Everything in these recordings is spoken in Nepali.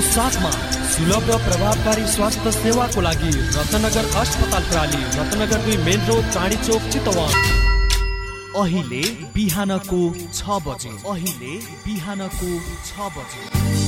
साथमा सुलभ र प्रभावकारी स्वास्थ्य सेवाको लागि रत्नगर अस्पताल प्राली रत्नगर दुई मेन रोड चाँडी चोक चितवन। अहिले बिहानको छ बजे। अहिले बिहानको छ बजे।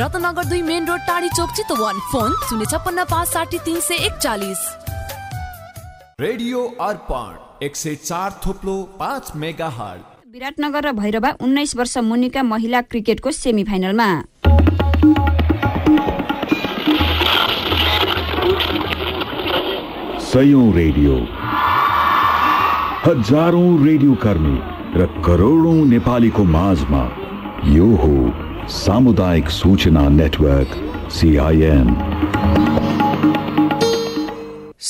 रत्नगर दुई मेन रोड टाढी चोक चितवन। फोन शून्य छप्पन्न पाँच साठी तिन सय एकचालिस। रेडियो अर्पण एक सय चार थोप्लो पाँच मेगा हर्ट विराटनगर र भैरवा उन्नाइस वर्ष मुनिका महिला क्रिकेटको सेमी फाइनलमा सयौं रेडियो। हजारौं रेडियो कर्मी र करोडौं नेपालीको माझमा यो हो सामुदायिक सूचना नेटवर्क सिआइएन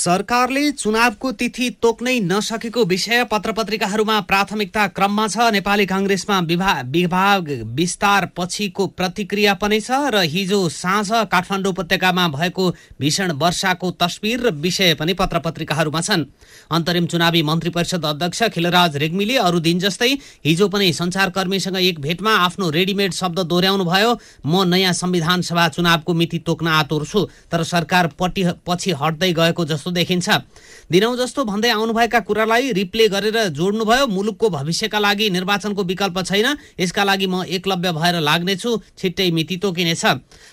सरकारले चुनावको तिथि तोक्नै नसकेको विषय पत्रपत्रिकाहरूमा प्राथमिकता क्रममा छ। नेपाली काङ्ग्रेसमा विभाग विस्तार पछिको प्रतिक्रिया पनि छ र हिजो साँझ काठमाडौँ उपत्यकामा भएको भीषण वर्षाको तस्विर र विषय पनि पत्रपत्रिकाहरूमा छन्। अन्तरिम चुनावी मन्त्री परिषद अध्यक्ष खिलराज रेग्मीले अरू दिन जस्तै हिजो पनि सञ्चारकर्मीसँग एक भेटमा आफ्नो रेडिमेड शब्द दोहोऱ्याउनु भयो म नयाँ संविधान सभा चुनावको मिति तोक्न आतुर छु तर सरकार पट्टि पछि हट्दै गएको जस्तो देखिन्छ। दिनौँ जस्तो भन्दै आउनुभएका कुरालाई रिप्ले गरेर जोड्नुभयो। मुलुकको भविष्यका लागि निर्वाचनको विकल्प छैन। यसका लागि म एकलव्य भएर लाग्नेछु। छिट्टै मिति तोकिनेछ।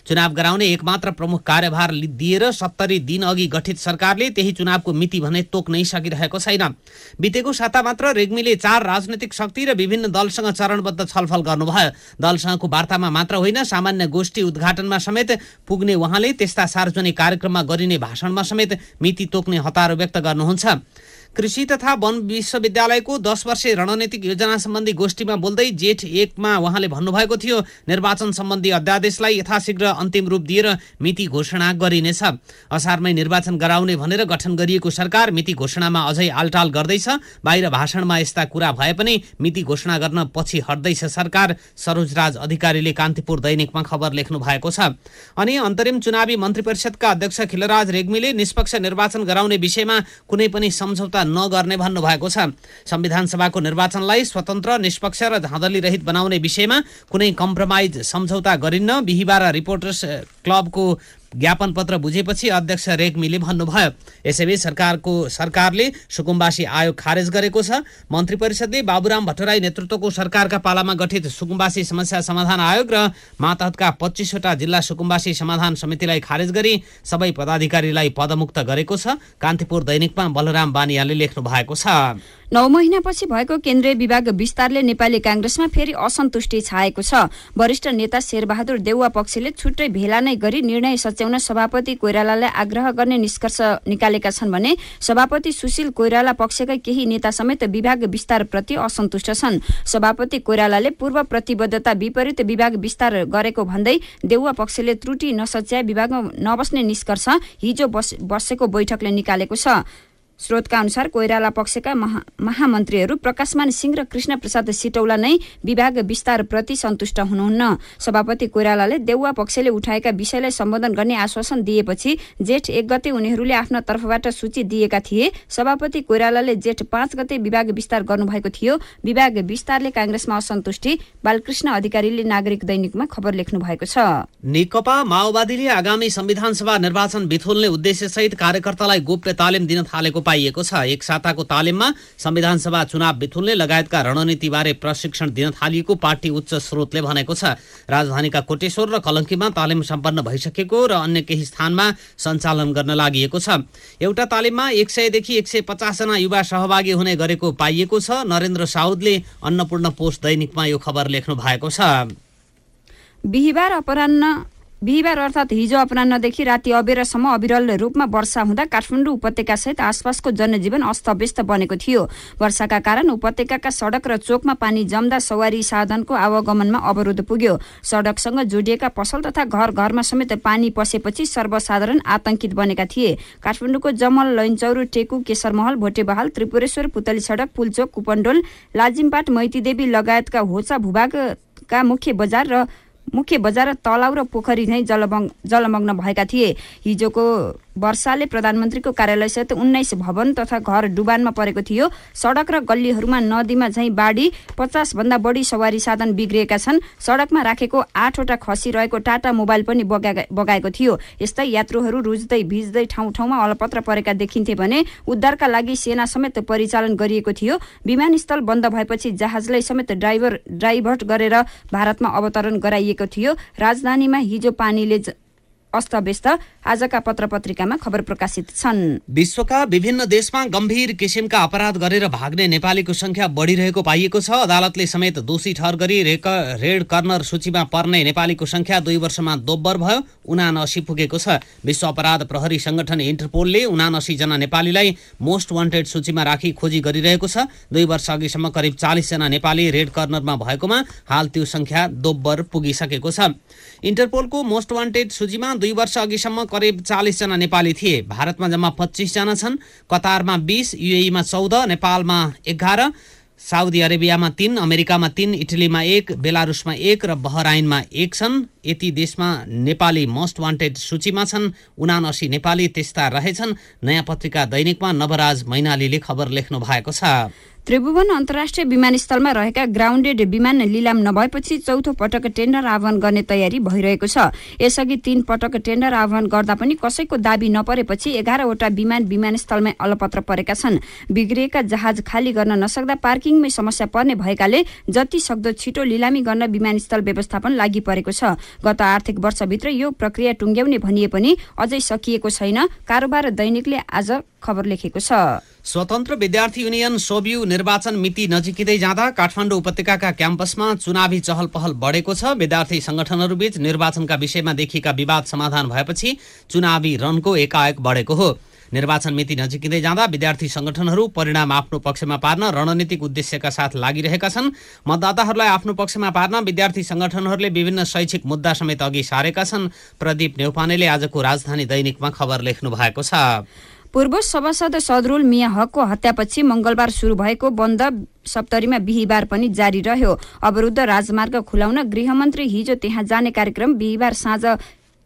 चुनाव गराउने एकमात्र प्रमुख कार्यभार दिएर सत्तरी दिन अघि गठित सरकारले त्यही चुनावको मिति भने तोक्नै सकिरहेको छैन। बितेको साता मात्र रेग्मीले चार राजनैतिक शक्ति र विभिन्न दलसँग चरणबद्ध छलफल गर्नुभयो। दलसँगको वार्तामा मात्र होइन सामान्य गोष्ठी उद्घाटनमा समेत पुग्ने उहाँले त्यस्ता सार्वजनिक कार्यक्रममा गरिने भाषणमा समेत मिति तोक्ने हतारो व्यक्त गर्नुहुन्छ। कृषि तथा वन विश्वविद्यालयको दस वर्षे रणनीतिक योजना सम्बन्धी गोष्ठीमा बोल्दै जेठ एकमा उहाँले भन्नुभएको थियो निर्वाचन सम्बन्धी अध्यादेशलाई यथाशीघ्र अन्तिम रूप दिएर मिति घोषणा गरिनेछ। असारमै निर्वाचन गराउने भनेर गठन गरिएको सरकार मिति घोषणामा अझै आलटाल गर्दैछ। बाहिर भाषणमा यस्ता कुरा भए पनि मिति घोषणा गर्न पछि हट्दैछ सरकार सरोजराज अधिकारीले कान्तिपुर दैनिकमा खबर लेख्नु भएको छ। अनि अन्तरिम चुनावी मन्त्री परिषदका अध्यक्ष खिलराज रेग्मीले निष्पक्ष निर्वाचन गराउने विषयमा कुनै पनि सम्झौता नगर्ने भन्नुभएको छ। संविधान सभाको निर्वाचनलाई स्वतन्त्र निष्पक्ष र धाँधली रहित बनाउने विषयमा कुनै कम्प्रोमाइज सम्झौता गरिन्न। बिहिबार रिपोर्टर्स क्लबको ज्ञापन पत्र बुझेपछि अध्यक्ष रेग्मीले भन्नुभयो यसैबीच सरकारको सरकारले सुकुम्बासी आयोग खारेज गरेको छ। मन्त्री परिषदले बाबुराम भट्टराई नेतृत्वको सरकारका पालामा गठित सुकुम्बासी समस्या समाधान आयोग र मातहतका पच्चिसवटा जिल्ला सुकुम्बासी समाधान समितिलाई खारेज गरी सबै पदाधिकारीलाई पदमुक्त गरेको छ। कान्तिपुर दैनिकमा बलराम बानियाले लेख्नु भएको छ। नौ महिनापछि भएको केन्द्रीय विभाग विस्तारले नेपाली काङ्ग्रेसमा फेरि असन्तुष्टि छाएको छ। वरिष्ठ नेता शेरबहादुर देउवा पक्षले छुट्टै भेला नै गरी निर्णय सच्याउन सभापति कोइरालालाई आग्रह गर्ने निष्कर्ष निकालेका छन् भने सभापति सुशील कोइराला पक्षकै केही नेता समेत विभाग विस्तारप्रति असन्तुष्ट छन्। सभापति कोइरालाले पूर्व प्रतिबद्धता विपरीत विभाग विस्तार गरेको भन्दै देउवा पक्षले त्रुटि नसच्याए विभागमा नबस्ने निष्कर्ष हिजो बस बसेको बैठकले निकालेको छ। स्रोतका अनुसार कोइराला पक्षका महा महामन्त्रीहरू प्रकाशमान सिंह र कृष्ण प्रसाद सिटौला नै विभाग विस्तारप्रति सन्तुष्ट हुनुहुन्न। सभापति कोइरालाले देउवा पक्षले उठाएका विषयलाई सम्बोधन गर्ने आश्वासन दिएपछि जेठ एक गते उनीहरूले आफ्नो तर्फबाट सूची दिएका थिए। सभापति कोइरालाले जेठ पाँच गते विभाग विस्तार गर्नुभएको थियो। विभाग विस्तारले काङ्ग्रेसमा असन्तुष्टि बालकृष्ण अधिकारीले नागरिक दैनिकमा खबर लेख्नु भएको छ। नेकपा माओवादीले आगामी संविधान सभा निर्वाचन बिथोल्ने उद्देश्यसहित कार्यकर्तालाई गोप्य तालिम दिन थालेको पाइएको छ। एक साताको तालिममा संविधान सभा चुनाव बिथुल्ने लगायतका रणनीतिबारे प्रशिक्षण दिन थालिएको पार्टी उच्च स्रोतले भनेको छ। राजधानीका कोटेश्वर र कलङ्कीमा तालिम सम्पन्न भइसकेको र अन्य केही स्थानमा सञ्चालन गर्न लागि छ। एउटा तालिममा एक सयदेखि एक सय पचासजना युवा सहभागी हुने गरेको पाइएको छ। नरेन्द्र साउदले अन्नपूर्ण पोस्ट दैनिकमा यो खबर लेख्नु भएको छ। बिहिबार अपरान्न बिहिबार अर्थात् हिजो अपरान्नदेखि राति अबेरसम्म अविरल रूपमा वर्षा हुँदा काठमाडौँ उपत्यकासहित आसपासको जनजीवन अस्तव्यस्त बनेको थियो। वर्षाका कारण उपत्यकाका सडक र चोकमा पानी जम्दा सवारी साधनको आवागमनमा अवरोध पुग्यो। सडकसँग जोडिएका पसल तथा घर घरमा समेत पानी पसेपछि सर्वसाधारण आतंकित बनेका थिए। काठमाडौँको जमल लैनचौर टेकु केशरमहल भोटेबहाल त्रिपुरेश्वर पुतली सडक पुलचोक कुपन्डोल लाजिमपाट मैतीदेवी लगायतका होचा भूभागका मुख्य बजार र मुख्य बजार तलाउ र पोखरी नै जलमग्न भएका थिए। हिजोको वर्षाले प्रधानमन्त्रीको कार्यालयसहित उन्नाइस भवन तथा घर डुबानमा परेको थियो। सडक र गल्लीहरूमा नदीमा झैँ बाढी पचासभन्दा बढी सवारी साधन बिग्रिएका छन्। सडकमा राखेको आठवटा खसी रहेको टाटा मोबाइल पनि बगाएको थियो। यस्तै यात्रुहरू रुज्दै भिज्दै ठाउँ ठाउँमा अलपत्र परेका देखिन्थे भने उद्धारका लागि सेना समेत परिचालन गरिएको थियो। विमानस्थल बन्द भएपछि जहाजलाई समेत ड्राइभर ड्राइभर्ट गरेर भारतमा अवतरण गराइएको थियो। राजधानीमा हिजो पानीले अस्तव्यस्त आजका पत्र पत्रिकामा खबर प्रकाशित छन्। विश्वका विभिन्न देशमा गम्भीर किसिमका अपराध गरेर भाग्ने नेपालीको संख्या बढिरहेको पाइएको छ। अदालतले समेत दोषी ठहर गरी रेड कर्नर सूचीमा पर्ने नेपालीको संख्या दुई वर्षमा दोब्बर भयो उनासी पुगेको छ। विश्व अपराध प्रहरी संगठन इन्टरपोलले जना नेपालीलाई मोस्ट वान्टेड सूचीमा राखी खोजी गरिरहेको छ। दुई वर्ष अघिसम्म करिब चालिसजना नेपाली रेड कर्नरमा भएकोमा हाल त्यो संख्या दोब्बर पुगिसकेको छ। इन्टरपोलको मोस्ट वान्टेड सूचीमा दुई वर्ष अघिसम्म करिब चालिसजना नेपाली थिए। भारतमा जम्मा पच्चिसजना छन्। कतारमा बिस युएमा चौध नेपालमा एघार साउदी अरेबियामा तीन अमेरिकामा तीन इटलीमा एक बेलारुसमा एक र बहराइनमा एक छन्। यति देशमा नेपाली मोस्ट वान्टेड सूचीमा छन्। उनासी नेपाली त्यस्ता रहेछन्। नयाँ पत्रिका दैनिकमा नवराज मैनालीले खबर लेख्नु भएको छ। त्रिभुवन अन्तर्राष्ट्रिय विमानस्थलमा रहेका ग्राउन्डेड विमान लिलाम नभएपछि चौथो पटक टेन्डर आह्वान गर्ने तयारी भइरहेको छ। यसअघि तीन पटक टेन्डर आह्वान गर्दा पनि कसैको दाबी नपरेपछि एघारवटा विमान विमानस्थलमै अलपत्र परेका छन्। बिग्रिएका जहाज खाली गर्न नसक्दा पार्किङमै समस्या पर्ने भएकाले जति सक्दो छिटो लिलामी गर्न विमानस्थल व्यवस्थापन लागि परेको छ। गत आर्थिक वर्षभित्र यो प्रक्रिया टुङ्ग्याउने भनिए पनि अझै सकिएको छैन। कारोबार दैनिकले आज खबर लेखेको छ। स्वतन्त्र विद्यार्थी युनियन सोब्यू निर्वाचन मिति नजिकिँदै जाँदा काठमाडौँ उपत्यकाका क्याम्पसमा चुनावी चहल पहल बढेको छ। विद्यार्थी संगठनहरूबीच निर्वाचनका विषयमा देखिएका विवाद समाधान भएपछि चुनावी रनको एकाएक बढेको हो। निर्वाचन मिति नजिकिँदै जाँदा विद्यार्थी संगठनहरू परिणाम आफ्नो पक्षमा पार्न रणनीतिक उद्देश्यका साथ लागिरहेका छन्। मतदाताहरूलाई आफ्नो पक्षमा पार्न विद्यार्थी संगठनहरूले विभिन्न शैक्षिक मुद्दा समेत अघि सारेका छन्। प्रदीप नेउपानेले आजको राजधानी दैनिकमा खबर लेख्नु भएको छ। पूर्व सभासद सदरुल मिया हकको हत्यापछि मंगलबार सुरु भएको बन्द सप्तरीमा बिहिबार पनि जारी रह्यो। अवरुद्ध राजमार्ग खुलाउन गृहमन्त्री हिजो त्यहाँ जाने कार्यक्रम बिहिबार साँझ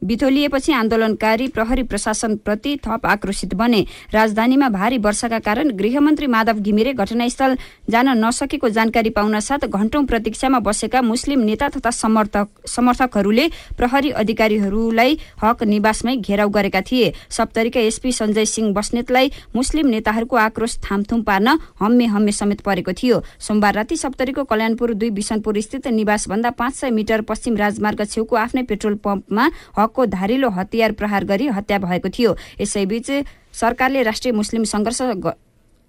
बिथोलिएपछि आन्दोलनकारी प्रहरी प्रशासनप्रति थप आक्रोशित बने। राजधानीमा भारी वर्षाका कारण गृहमन्त्री माधव घिमिरे घटनास्थल जान नसकेको जानकारी पाउन साथ घण्टौं प्रतीक्षामा बसेका मुस्लिम नेता तथा समर्थक समर्थकहरूले प्रहरी अधिकारीहरूलाई हक निवासमै घेराउ गरेका थिए। सप्तरीका एसपी सञ्जय सिंह बस्नेतलाई मुस्लिम नेताहरूको आक्रोश थामथुम पार्न हम्मे हम्मे समेत परेको थियो। सोमबार राति सप्तरीको कल्याणपुर दुई बिसनपुर स्थित निवासभन्दा पाँच सय मिटर पश्चिम राजमार्ग छेउको आफ्नै पेट्रोल पम्पमा हक हकको धारिलो हतियार प्रहार गरी हत्या भएको थियो। यसैबीच सरकारले राष्ट्रिय मुस्लिम सङ्घर्ष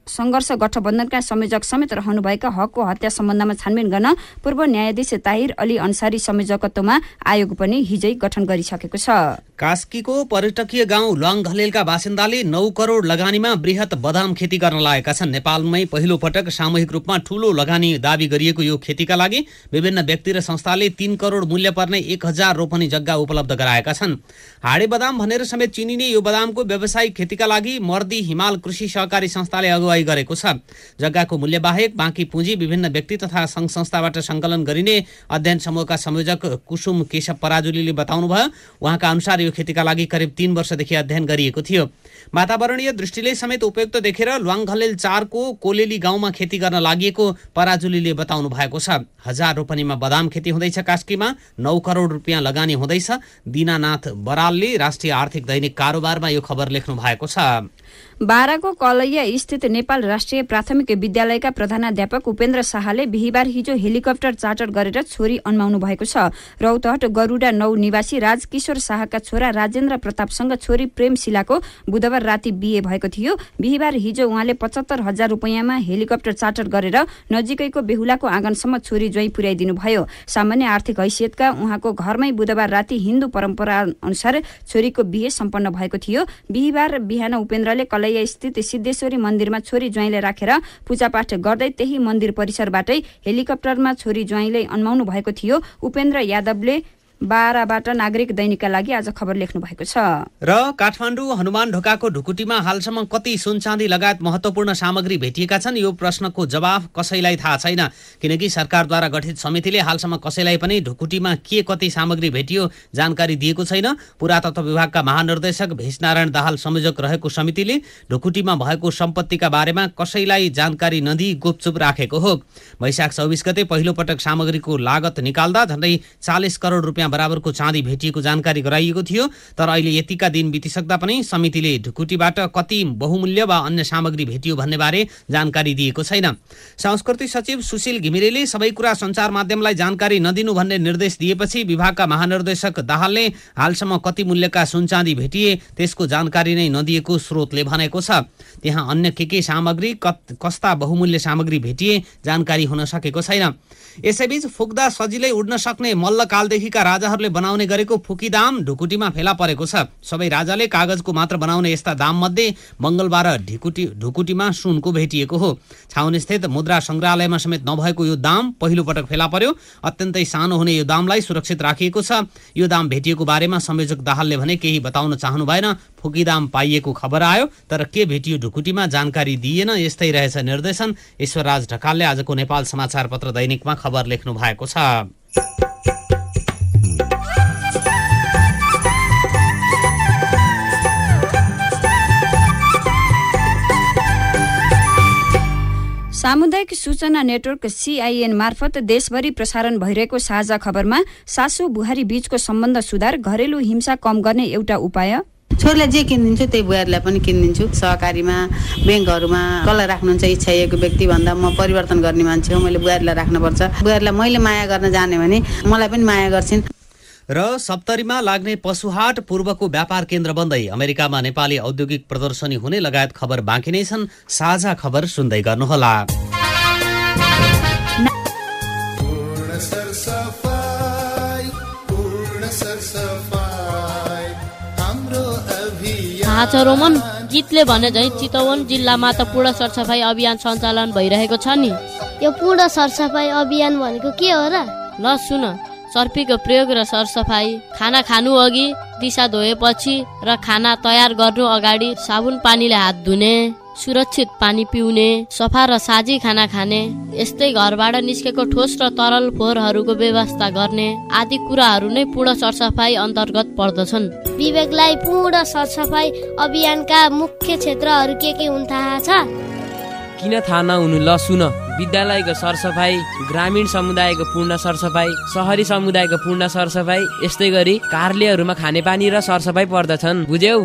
सङ्घर्ष गठबन्धनका संयोजक समेत रहनुभएका हकको हत्या सम्बन्धमा छानबिन गर्न पूर्व न्यायाधीश ताहिर अली अन्सारी संयोजकत्वमा आयोग पनि हिजै गठन गरिसकेको छ। कास्कीको पर्यटकीय गाउँ लङ घलेलका बासिन्दाले नौ करोड लगानीमा वृहत बदाम खेती गर्न लागेका छन्। नेपालमै पहिलो पटक सामूहिक रूपमा ठूलो लगानी दावी गरिएको यो खेतीका लागि विभिन्न व्यक्ति र संस्थाले तीन करोड मूल्य पर्ने एक हजार रोपनी जग्गा उपलब्ध गराएका छन्। हाडे बदाम भनेर समेत चिनिने यो बदामको व्यावसायिक खेतीका लागि मर्दी हिमाल कृषि सहकारी संस्थाले अगुवा अगुवाई गरेको छ। जग्गाको मूल्य बाहेक बाँकी पुँजी विभिन्न व्यक्ति तथा सङ्घ संस्थाबाट सङ्कलन गरिने अध्ययन समूहका संयोजक कुसुम केशव पराजुलीले बताउनुभयो उहाँका अनुसार यो खेतीका लागि करिब तीन वर्षदेखि अध्ययन गरिएको थियो। वातावरणीय दृष्टिले समेत उपयुक्त देखेर ल्वाङघलेल चारको कोलेली गाउँमा खेती गर्न लागि पराजुलीले बताउनु भएको छ। हजार रोपनीमा बदाम खेती हुँदैछ कास्कीमा नौ करोड रुपियाँ लगानी हुँदैछ। दिनानाथ बरालले राष्ट्रिय आर्थिक दैनिक कारोबारमा यो खबर लेख्नु भएको छ। बाराको कलैया स्थित नेपाल राष्ट्रिय प्राथमिक विद्यालयका प्रधानाध्यापक उपेन्द्र शाहले बिहिबार हिजो हेलिकप्टर चार्टर गरेर छोरी अन्माउनु भएको छ। रौतहट गरूडा नौ निवासी राजकिशोर शाहका छोरा राजेन्द्र प्रतापसँग छोरी प्रेम शिलाको बुधबार राति बिहे भएको थियो। बिहिबार हिजो उहाँले पचहत्तर हजार रुपियाँमा हेलिकप्टर चार्टर गरेर नजिकैको बेहुलाको आँगनसम्म छोरी ज्वाइँ पुर्याइदिनु भयो। सामान्य आर्थिक हैसियतका उहाँको घरमै बुधबार राति हिन्दू परम्परा अनुसार छोरीको बिहे सम्पन्न भएको थियो। बिहिबार बिहान उपेन्द्रले कलै स्थित सिद्धेश्वरी मन्दिरमा छोरी ज्वाइँले राखेर पूजापाठ गर्दै त्यही मन्दिर परिसरबाटै हेलिकप्टरमा छोरी ज्वाइँले अन्माउनु भएको थियो। उपेन्द्र यादवले बाह्रबाट नागरिक दैनिकका लागि आज खबर लेख्नु भएको छ। र काठमाडौँ हनुमान ढोकाको ढुकुटीमा हालसम्म कति सुनचाँदी लगायत महत्वपूर्ण सामग्री भेटिएका छन् यो प्रश्नको जवाफ कसैलाई थाहा छैन। किनकि सरकारद्वारा गठित समितिले हालसम्म कसैलाई पनि ढुकुटीमा के कति सामग्री भेटियो जानकारी दिएको छैन। पुरातत्व विभागका महानिर्देशक भेषनारायण दाहाल संयोजक रहेको समितिले ढुकुटीमा भएको सम्पत्तिका बारेमा कसैलाई जानकारी नदिई गुपचुप राखेको हो। वैशाख चौबिस गते पहिलो पटक सामग्रीको लागत निकाल्दा झन्डै चालिस करोड रुपियाँ बराबरको चाँदी भेटिएको जानकारी गराइएको थियो तर अहिले यतिका दिन बितिसक्दा पनि समितिले ढुकुटीबाट कति बहुमूल्य वा अन्य सामग्री भेटियो भन्ने बारे जानकारी दिएको छैन। संस्कृति सचिव सुशील घिमिरेले सबै कुरा सञ्चार माध्यमलाई जानकारी नदिनु भन्ने निर्देश दिएपछि विभागका महानिर्देशक दाहालले हालसम्म कति मूल्यका सुनचाँदी भेटिए त्यसको जानकारी नै नदिएको स्रोतले भनेको छ। त्यहाँ अन्य के के सामग्री कस्ता बहुमूल्य सामग्री भेटिए जानकारी हुन सकेको छैन। यसैबीच फुक्दा सजिलै उड्न सक्ने मल्लकालदेखिका राजाहरूले बनाउने गरेको फुकीदाम ढुकुटीमा फेला परेको छ। सबै राजाले कागजको मात्र बनाउने यस्ता दाम मध्ये मङ्गलबार ढिकुटी ढुकुटीमा सुनको भेटिएको हो। छाउनीस्थित मुद्रा सङ्ग्रहालयमा समेत नभएको यो दाम पहिलो पटक फेला पर्यो। अत्यन्तै सानो हुने यो दामलाई सुरक्षित राखिएको छ। यो दाम भेटिएको बारेमा संयोजक दाहालले भने केही बताउन चाहनु भएन। फुकीदाम पाइएको खबर आयो तर के भेटियो ढुकुटीमा जानकारी दिएन यस्तै रहेछ निर्देशन। ईश्वरराज ढकालले आजको नेपाल समाचार पत्र दैनिकमा खबर लेख्नु भएको छ। सामुदायिक सूचना नेटवर्क सिआइएन मार्फत देशभरि प्रसारण भइरहेको साझा खबरमा सासु बुहारी बीचको सम्बन्ध सुधार घरेलु हिंसा कम गर्ने एउटा उपाय। छोरीलाई जे किनिदिन्छु त्यही बुहारीलाई पनि किनिदिन्छु। सहकारीमा ब्याङ्कहरूमा कसलाई राख्नुहुन्छ इच्छाइएको व्यक्ति भन्दा म परिवर्तन गर्ने मान्छे हो मैले बुहारीलाई राख्नुपर्छ। बुहारीलाई मैले माया गर्न जाने भने मलाई पनि माया गर्छिन्। र सप्तरीमा लाग्ने पशुहाट पूर्वको व्यापार केन्द्र बन्दै अमेरिकामा नेपाली औद्योगिक प्रदर्शनी हुने लगायत खबर बाँकी नै छन्। साझा खबर सुन्दै गर्नुहोला। रोमन गीतले भने झै चितवन जिल्लामा त पूर्ण सरसफाइ अभियान सञ्चालन भइरहेको छ नि। यो पूर्ण सरसफाइ अभियान भनेको के हो र? ल सुन। सर्पीको प्रयोग र सरसफाइ खाना खानु अघि दिशा धोएपछि र खाना तयार गर्नु अगाडि साबुन पानीले हात धुने सुरक्षित पानी पिउने सफा र साझी खाना खाने यस्तै घरबाट निस्केको ठोस र तरल फोहोरहरूको व्यवस्था गर्ने आदि कुराहरू नै पूर्ण सरसफाइ अन्तर्गत पर्दछन्। विवेकलाई पूर्ण सरसफाइ अभियानका मुख्य क्षेत्रहरू के के हुन् थाहा छ? किन थाहा नहुनु ल सुन। विद्यालयको सरसफाइ ग्रामीण समुदायको पूर्ण सरसफाइ सहरी समुदायको पूर्ण सरसफाइ यस्तै गरी कार्यालयहरूमा खानेपानी र सरसफाइ पर्दछन्। बुझ्यौ?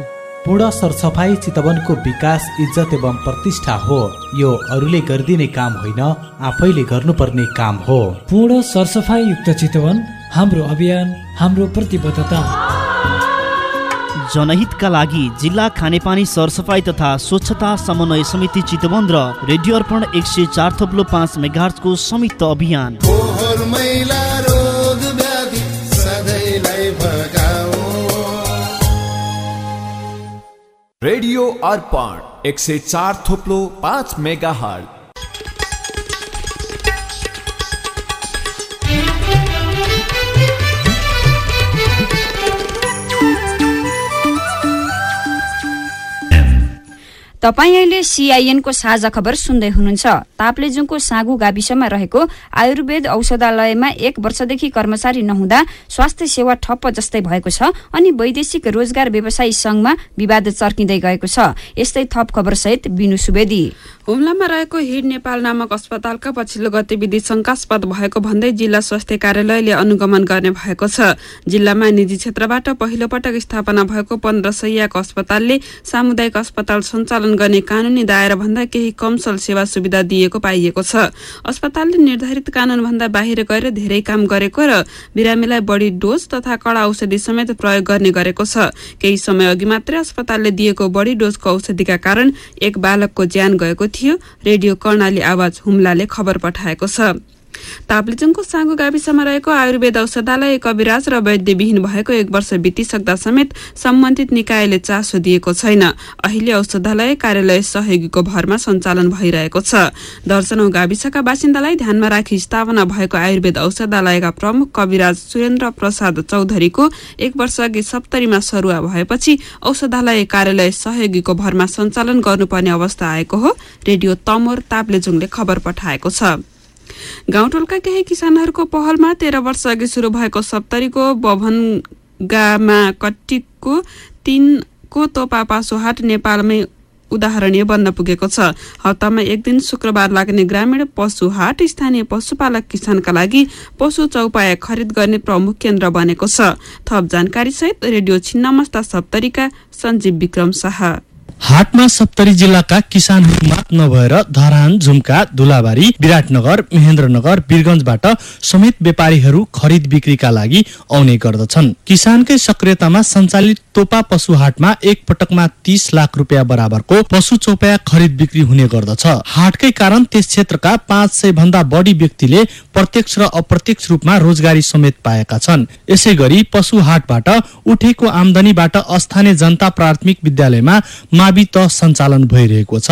पूर्ण सरसफाइ चितवनको विकास इज्जत एवं प्रतिष्ठा हो। यो अरूले गरिदिने काम होइन आफैले गर्नुपर्ने काम हो। पूर्ण सरसफाइ युक्त चितवन हाम्रो अभियान हाम्रो प्रतिबद्धता। जनहितका लागि जिल्ला खानेपानी सरसफाइ तथा स्वच्छता समन्वय समिति चितवन र रेडियो अर्पण एक सय चार थप्लो पाँच मेगार्सको संयुक्त अभियान। रेडियो अर्पण एक सय चार थोप्लो पाँच मेगा हट तपाईँ अहिले सिआइएनको साझा खबर सुन्दै हुनुहुन्छ। ताप्लेजुङको सागु गाविसमा रहेको आयुर्वेद औषधालयमा एक वर्षदेखि कर्मचारी नहुँदा स्वास्थ्य सेवा ठप्प जस्तै भएको छ अनि वैदेशिक रोजगार व्यवसायी संघमा विवाद चर्किँदै गएको छ। यस्तै थप खबरसहित बिनु सुवेदी। हुम्लामा रहेको हिड नेपाल नामक अस्पतालका पछिल्लो गतिविधि शङ्कास्पद भएको भन्दै जिल्ला स्वास्थ्य कार्यालयले अनुगमन गर्ने भएको छ। जिल्लामा निजी क्षेत्रबाट पहिलो पटक स्थापना भएको पन्ध्र सयको अस्पतालले सामुदायिक अस्पताल सञ्चालन गर्ने कानूनी दायरा भन्दा केही कमसल सेवा सुविधा दिएको पाइएको छ। अस्पतालले निर्धारित कानून भन्दा बाहिर गएर धेरै काम गरेको र बिरामीलाई बढी डोज तथा कडा औषधि समेत प्रयोग गर्ने गरेको छ। केही समय अघि मात्रै अस्पतालले दिएको बढी डोजको औषधिका कारण एक बालकको ज्यान गएको थियो। रेडियो कर्णाली आवाज हुम्लाले खबर पठाएको छ। ताप्लेजुङको साँगो गाविसमा रहेको आयुर्वेद औषधालय कविराज र वैद्यविहीन भएको एक वर्ष बितिसक्दा समेत सम्बन्धित निकायले चासो दिएको छैन। अहिले औषधालय कार्यालय सहयोगीको भरमा सञ्चालन भइरहेको छ। दर्शनौ गाविसका बासिन्दालाई ध्यानमा राखी स्थापना भएको आयुर्वेद औषधालयका प्रमुख कविराज सुरेन्द्र प्रसाद चौधरीको एक वर्ष अघि सप्तरीमा सरुवा भएपछि औषधालय कार्यालय सहयोगीको भरमा सञ्चालन गर्नुपर्ने अवस्था आएको हो। रेडियो तमोर ताप्लेजुङले खबर पठाएको छ। गाउँटोलका केही किसानहरूको पहलमा तेह्र वर्ष अघि सुरु भएको सप्तरीको बभनगामा कट्टीको तीनको तोपा पासोहाट नेपालमै उदाहरणीय बन्न पुगेको छ। हप्तामा एक दिन शुक्रबार लाग्ने ग्रामीण पशु हाट स्थानीय पशुपालक किसानका लागि पशु चौपाया खरिद गर्ने प्रमुख केन्द्र बनेको छ। थप जानकारी सहित रेडियो छिन्नमस्ता सप्तरीका सञ्जीव विक्रम शाह। हाटमा सप्तरी जिल्लाका किसानहरू मात्र नभएर धरान झुम्का धुलाबारी विराटनगर महेन्द्रनगर वीरगंजबाट समेत व्यापारीहरू खरिद बिक्रीका लागि आउने गर्दछन्। किसानकै सक्रियतामा सञ्चालित तोपा पशु हाटमा एक पटकमा तीस लाख रुपियाँ बराबरको पशु चौपाया खरिद बिक्री हुने गर्दछ। हाटकै कारण त्यस क्षेत्रका पाँच सय भन्दा बढी व्यक्तिले प्रत्यक्ष र अप्रत्यक्ष रूपमा रोजगारी समेत पाएका छन्। यसै गरी पशु हाटबाट उठेको आमदनीबाट स्थानीय जनता प्राथमिक विद्यालयमा मावि त सञ्चालन भइरहेको छ।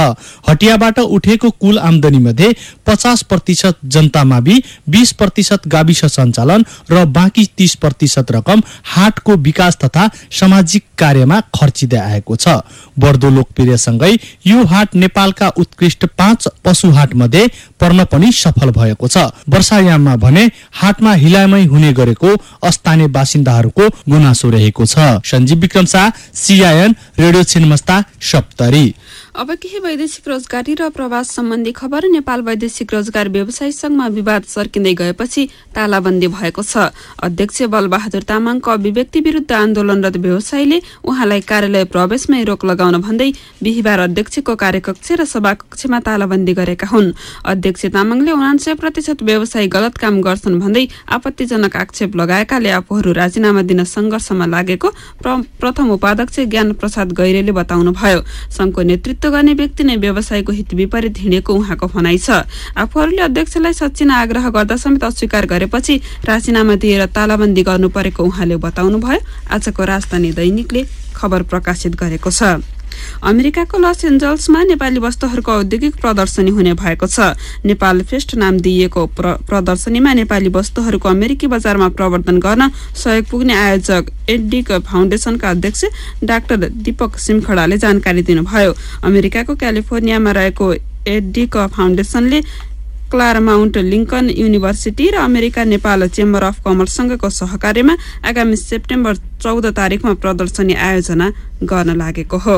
हटियाबाट उठेको कुल आमदनी मध्ये पचास प्रतिशत जनता मावि बिस प्रतिशत गाविस सञ्चालन र बाँकी तीस प्रतिशत रकम हाटको विकास तथा सामाजिक कार्यमा खर्चिँदै आएको छ। बढ्दो लोकप्रियसँगै यो हाट नेपालका उत्कृष्ट पाँच पशु हाट मध्ये पर्न पनि सफल भएको छ। वर्षायाममा भने हाटमा हिलामै हुने गरेको स्थानीय बासिन्दाहरूको गुनासो रहेको छ। सञ्जीव विक्रम शाह सिआइएन रेडियो छिनमस्ता सप्तरी अब केही वैदेशिक रोजगारी र प्रवास सम्बन्धी खबर। नेपाल वैदेशिक रोजगार व्यवसाय संघमा विवाद सर्किँदै गएपछि तालाबन्दी भएको छ। अध्यक्ष बलबहादुर तामाङको अभिव्यक्ति विरुद्ध आन्दोलनरत व्यवसायीले उहाँलाई कार्यालय प्रवेशमै रोक लगाउन भन्दै बिहिबार अध्यक्षको कार्यकक्ष र सभाकक्षमा तालाबन्दी गरेका हुन्। अध्यक्ष तामाङले उनान्सय प्रतिशत व्यवसायी गलत काम गर्छन् भन्दै आपत्तिजनक आक्षेप लगाएकाले आफूहरू राजीनामा दिन संघर्षमा लागेको प्रथम उपाध्यक्ष ज्ञान प्रसाद गैरेले बताउनुभयो। संघको नेतृत्व गर्ने व्यक्ति नै व्यवसायको हित विपरीत हिँडेको उहाँको भनाइ छ। आफूहरूले अध्यक्षलाई सचिन आग्रह गर्दा समेत अस्वीकार गरेपछि राजीनामा दिएर तालाबन्दी गर्नु परेको उहाँले बताउनुभयो। आजको राजधानी दैनिकले खबर प्रकाशित गरेको छ। अमेरिकाको लस एन्जल्समा नेपाली वस्तुहरूको औद्योगिक प्रदर्शनी हुने भएको छ। नेपाल फेस्ट नाम दिइएको प्रदर्शनीमा नेपाली वस्तुहरूको अमेरिकी बजारमा प्रवर्धन गर्न सहयोग पुग्ने आयोजक एडिक फाउन्डेसनका अध्यक्ष डाक्टर दीपक सिमखडाले जानकारी दिनुभयो। अमेरिकाको क्यालिफोर्नियामा रहेको एडिक फाउन्डेसनले क्लारमाउन्ट लिङ्कन युनिभर्सिटी र अमेरिका नेपाल चेम्बर अफ कमर्ससँगको सहकार्यमा आगामी सेप्टेम्बर चौध तारिकमा प्रदर्शनी आयोजना गर्न लागेको हो।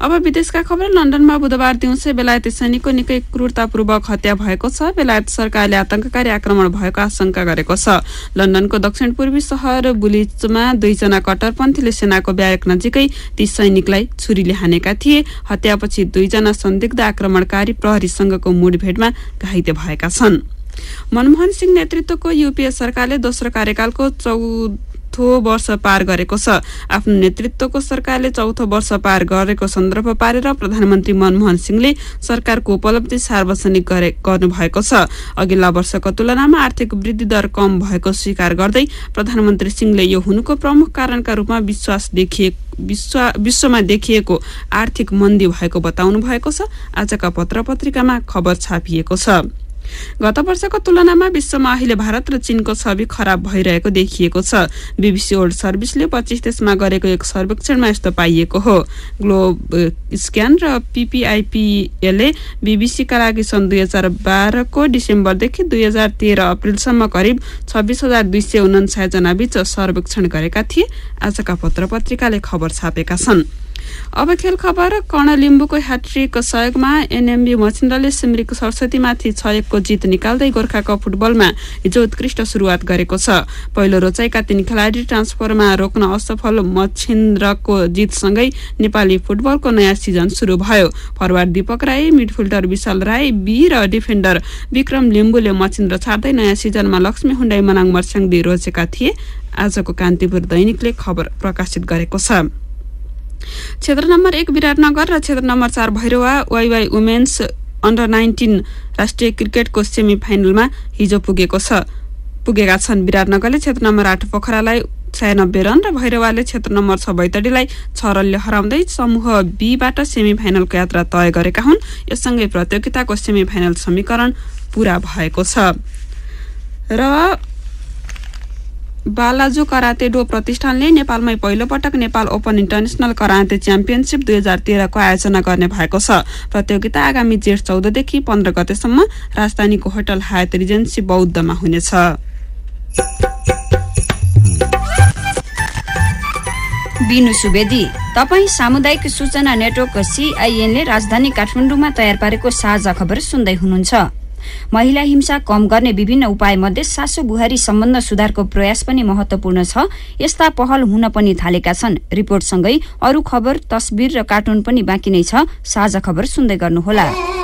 अब विदेशका खबर लन्डनमा बुधबार दिउँसो बेलायती सैनिकको निकै क्रूरतापूर्वक हत्या भएको छ। बेलायत सरकारले आतंककारी आक्रमण भएको आशंका गरेको छ। लन्डनको दक्षिण पूर्वी सहर बुलिचमा दुईजना कट्टरपन्थीले सेनाको ब्यारेक नजिकै ती सैनिकलाई छुरीले हानेका थिए। हत्यापछि दुईजना संदिग्ध आक्रमणकारी प्रहरीसँगको मुठभेडमा घाइते भएका छन्। मनमोहन सिंह नेतृत्वको युपिए सरकारले दोस्रो कार्यकालको चौ चौथो वर्ष पार गरेको छ। आफ्नो नेतृत्वको सरकारले चौथो वर्ष पार गरेको सन्दर्भ पारेर प्रधानमन्त्री मनमोहन सिंहले सरकारको उपलब्धि सार्वजनिक गरे गर्नुभएको छ। अघिल्ला वर्षको तुलनामा आर्थिक वृद्धि दर कम भएको स्वीकार गर्दै प्रधानमन्त्री सिंहले यो हुनुको प्रमुख कारणका रूपमा विश्वास देखिए विश्व विश्वमा देखिएको आर्थिक मन्दी भएको बताउनु भएको छ। आजका पत्र पत्रिकामा खबर छापिएको छ। गत वर्षको तुलनामा विश्वमा अहिले भारत र चीनको छवि खराब भइरहेको देखिएको छ। बीबीसी वर्ल्ड सर्भिसले पच्चिस देशमा गरेको एक सर्वेक्षणमा यस्तो पाइएको हो। ग्लोब स्क्यान र पिपिआइपिएले बीबीसीका लागि सन् दुई हजार बाह्रको डिसेम्बरदेखि दुई हजार तेह्र अप्रेलसम्म करिब छब्बिस हजार दुई सय उनासाठी बीच सर्वेक्षण गरेका थिए। आजका पत्र पत्रिकाले खबर छापेका छन्। अब खेल खबर कर्ण लिम्बूको ह्याट्रिक सहयोगमा एनएमबी मचिन्द्रले सिमरिक सरस्वतीमाथि छ एकको जित निकाल्दै गोर्खाको फुटबलमा हिजो उत्कृष्ट सुरुवात गरेको छ। पहिलो रोचाइका तीन खेलाडी ट्रान्सफरमा रोक्न असफल मछिन्द्रको जितसँगै नेपाली फुटबलको नयाँ सिजन सुरु भयो। Forward Deepak Rai midfielder Bishal Rai B र डिफेन्डर विक्रम लिम्बूले मचिन्द्र छाड्दै नयाँ सिजनमा लक्ष्मी हुण्डाई मनाङ मर्स्याङदी रोजेका थिए। आजको कान्तिपुर दैनिकले खबर प्रकाशित गरेको छ। क्षेत्र नम्बर एक विराटनगर र क्षेत्र नम्बर चार Bhairahawa YY women's under nineteen राष्ट्रिय क्रिकेटको सेमी फाइनलमा हिजो पुगेको छ। पुगेका छन्। विराटनगरले क्षेत्र नम्बर आठ पोखरालाई छयानब्बे रन र भैरवाले क्षेत्र नम्बर छ बैतडीलाई छ रनले हराउँदै समूह बीबाट सेमी फाइनलको यात्रा तय गरेका हुन्। यससँगै प्रतियोगिताको सेमी फाइनल समीकरण पूरा भएको छ। र बालाजु कराते डो प्रतिष्ठानले नेपालमै पहिलो पटक Nepal open international karate championship दुई हजार तेह्रको आयोजना गर्ने भएको छ। प्रतियोगिता आगामी जेठ चौधदेखि पन्ध्र गतेसम्म राजधानीको होटल हायत रिजेन्सी बौद्धमा हुनेछ। बिनु सुवेदी तपाईँ सामुदायिक सूचना नेटवर्क सिआइएनले राजधानी काठमाडौँमा तयार पारेको साझा खबर सुन्दै हुनुहुन्छ। महिला हिंसा कम गर्ने विभिन्न उपाय मध्ये सासु बुहारी सम्बन्ध सुधारको प्रयास पनि महत्वपूर्ण छ। यस्ता पहल हुन पनि थालेका छन्। रिपोर्टसँगै अरू खबर तस्बिर र कार्टुन पनि बाँकी नै छ। साझा खबर सुन्दै गर्नुहोला।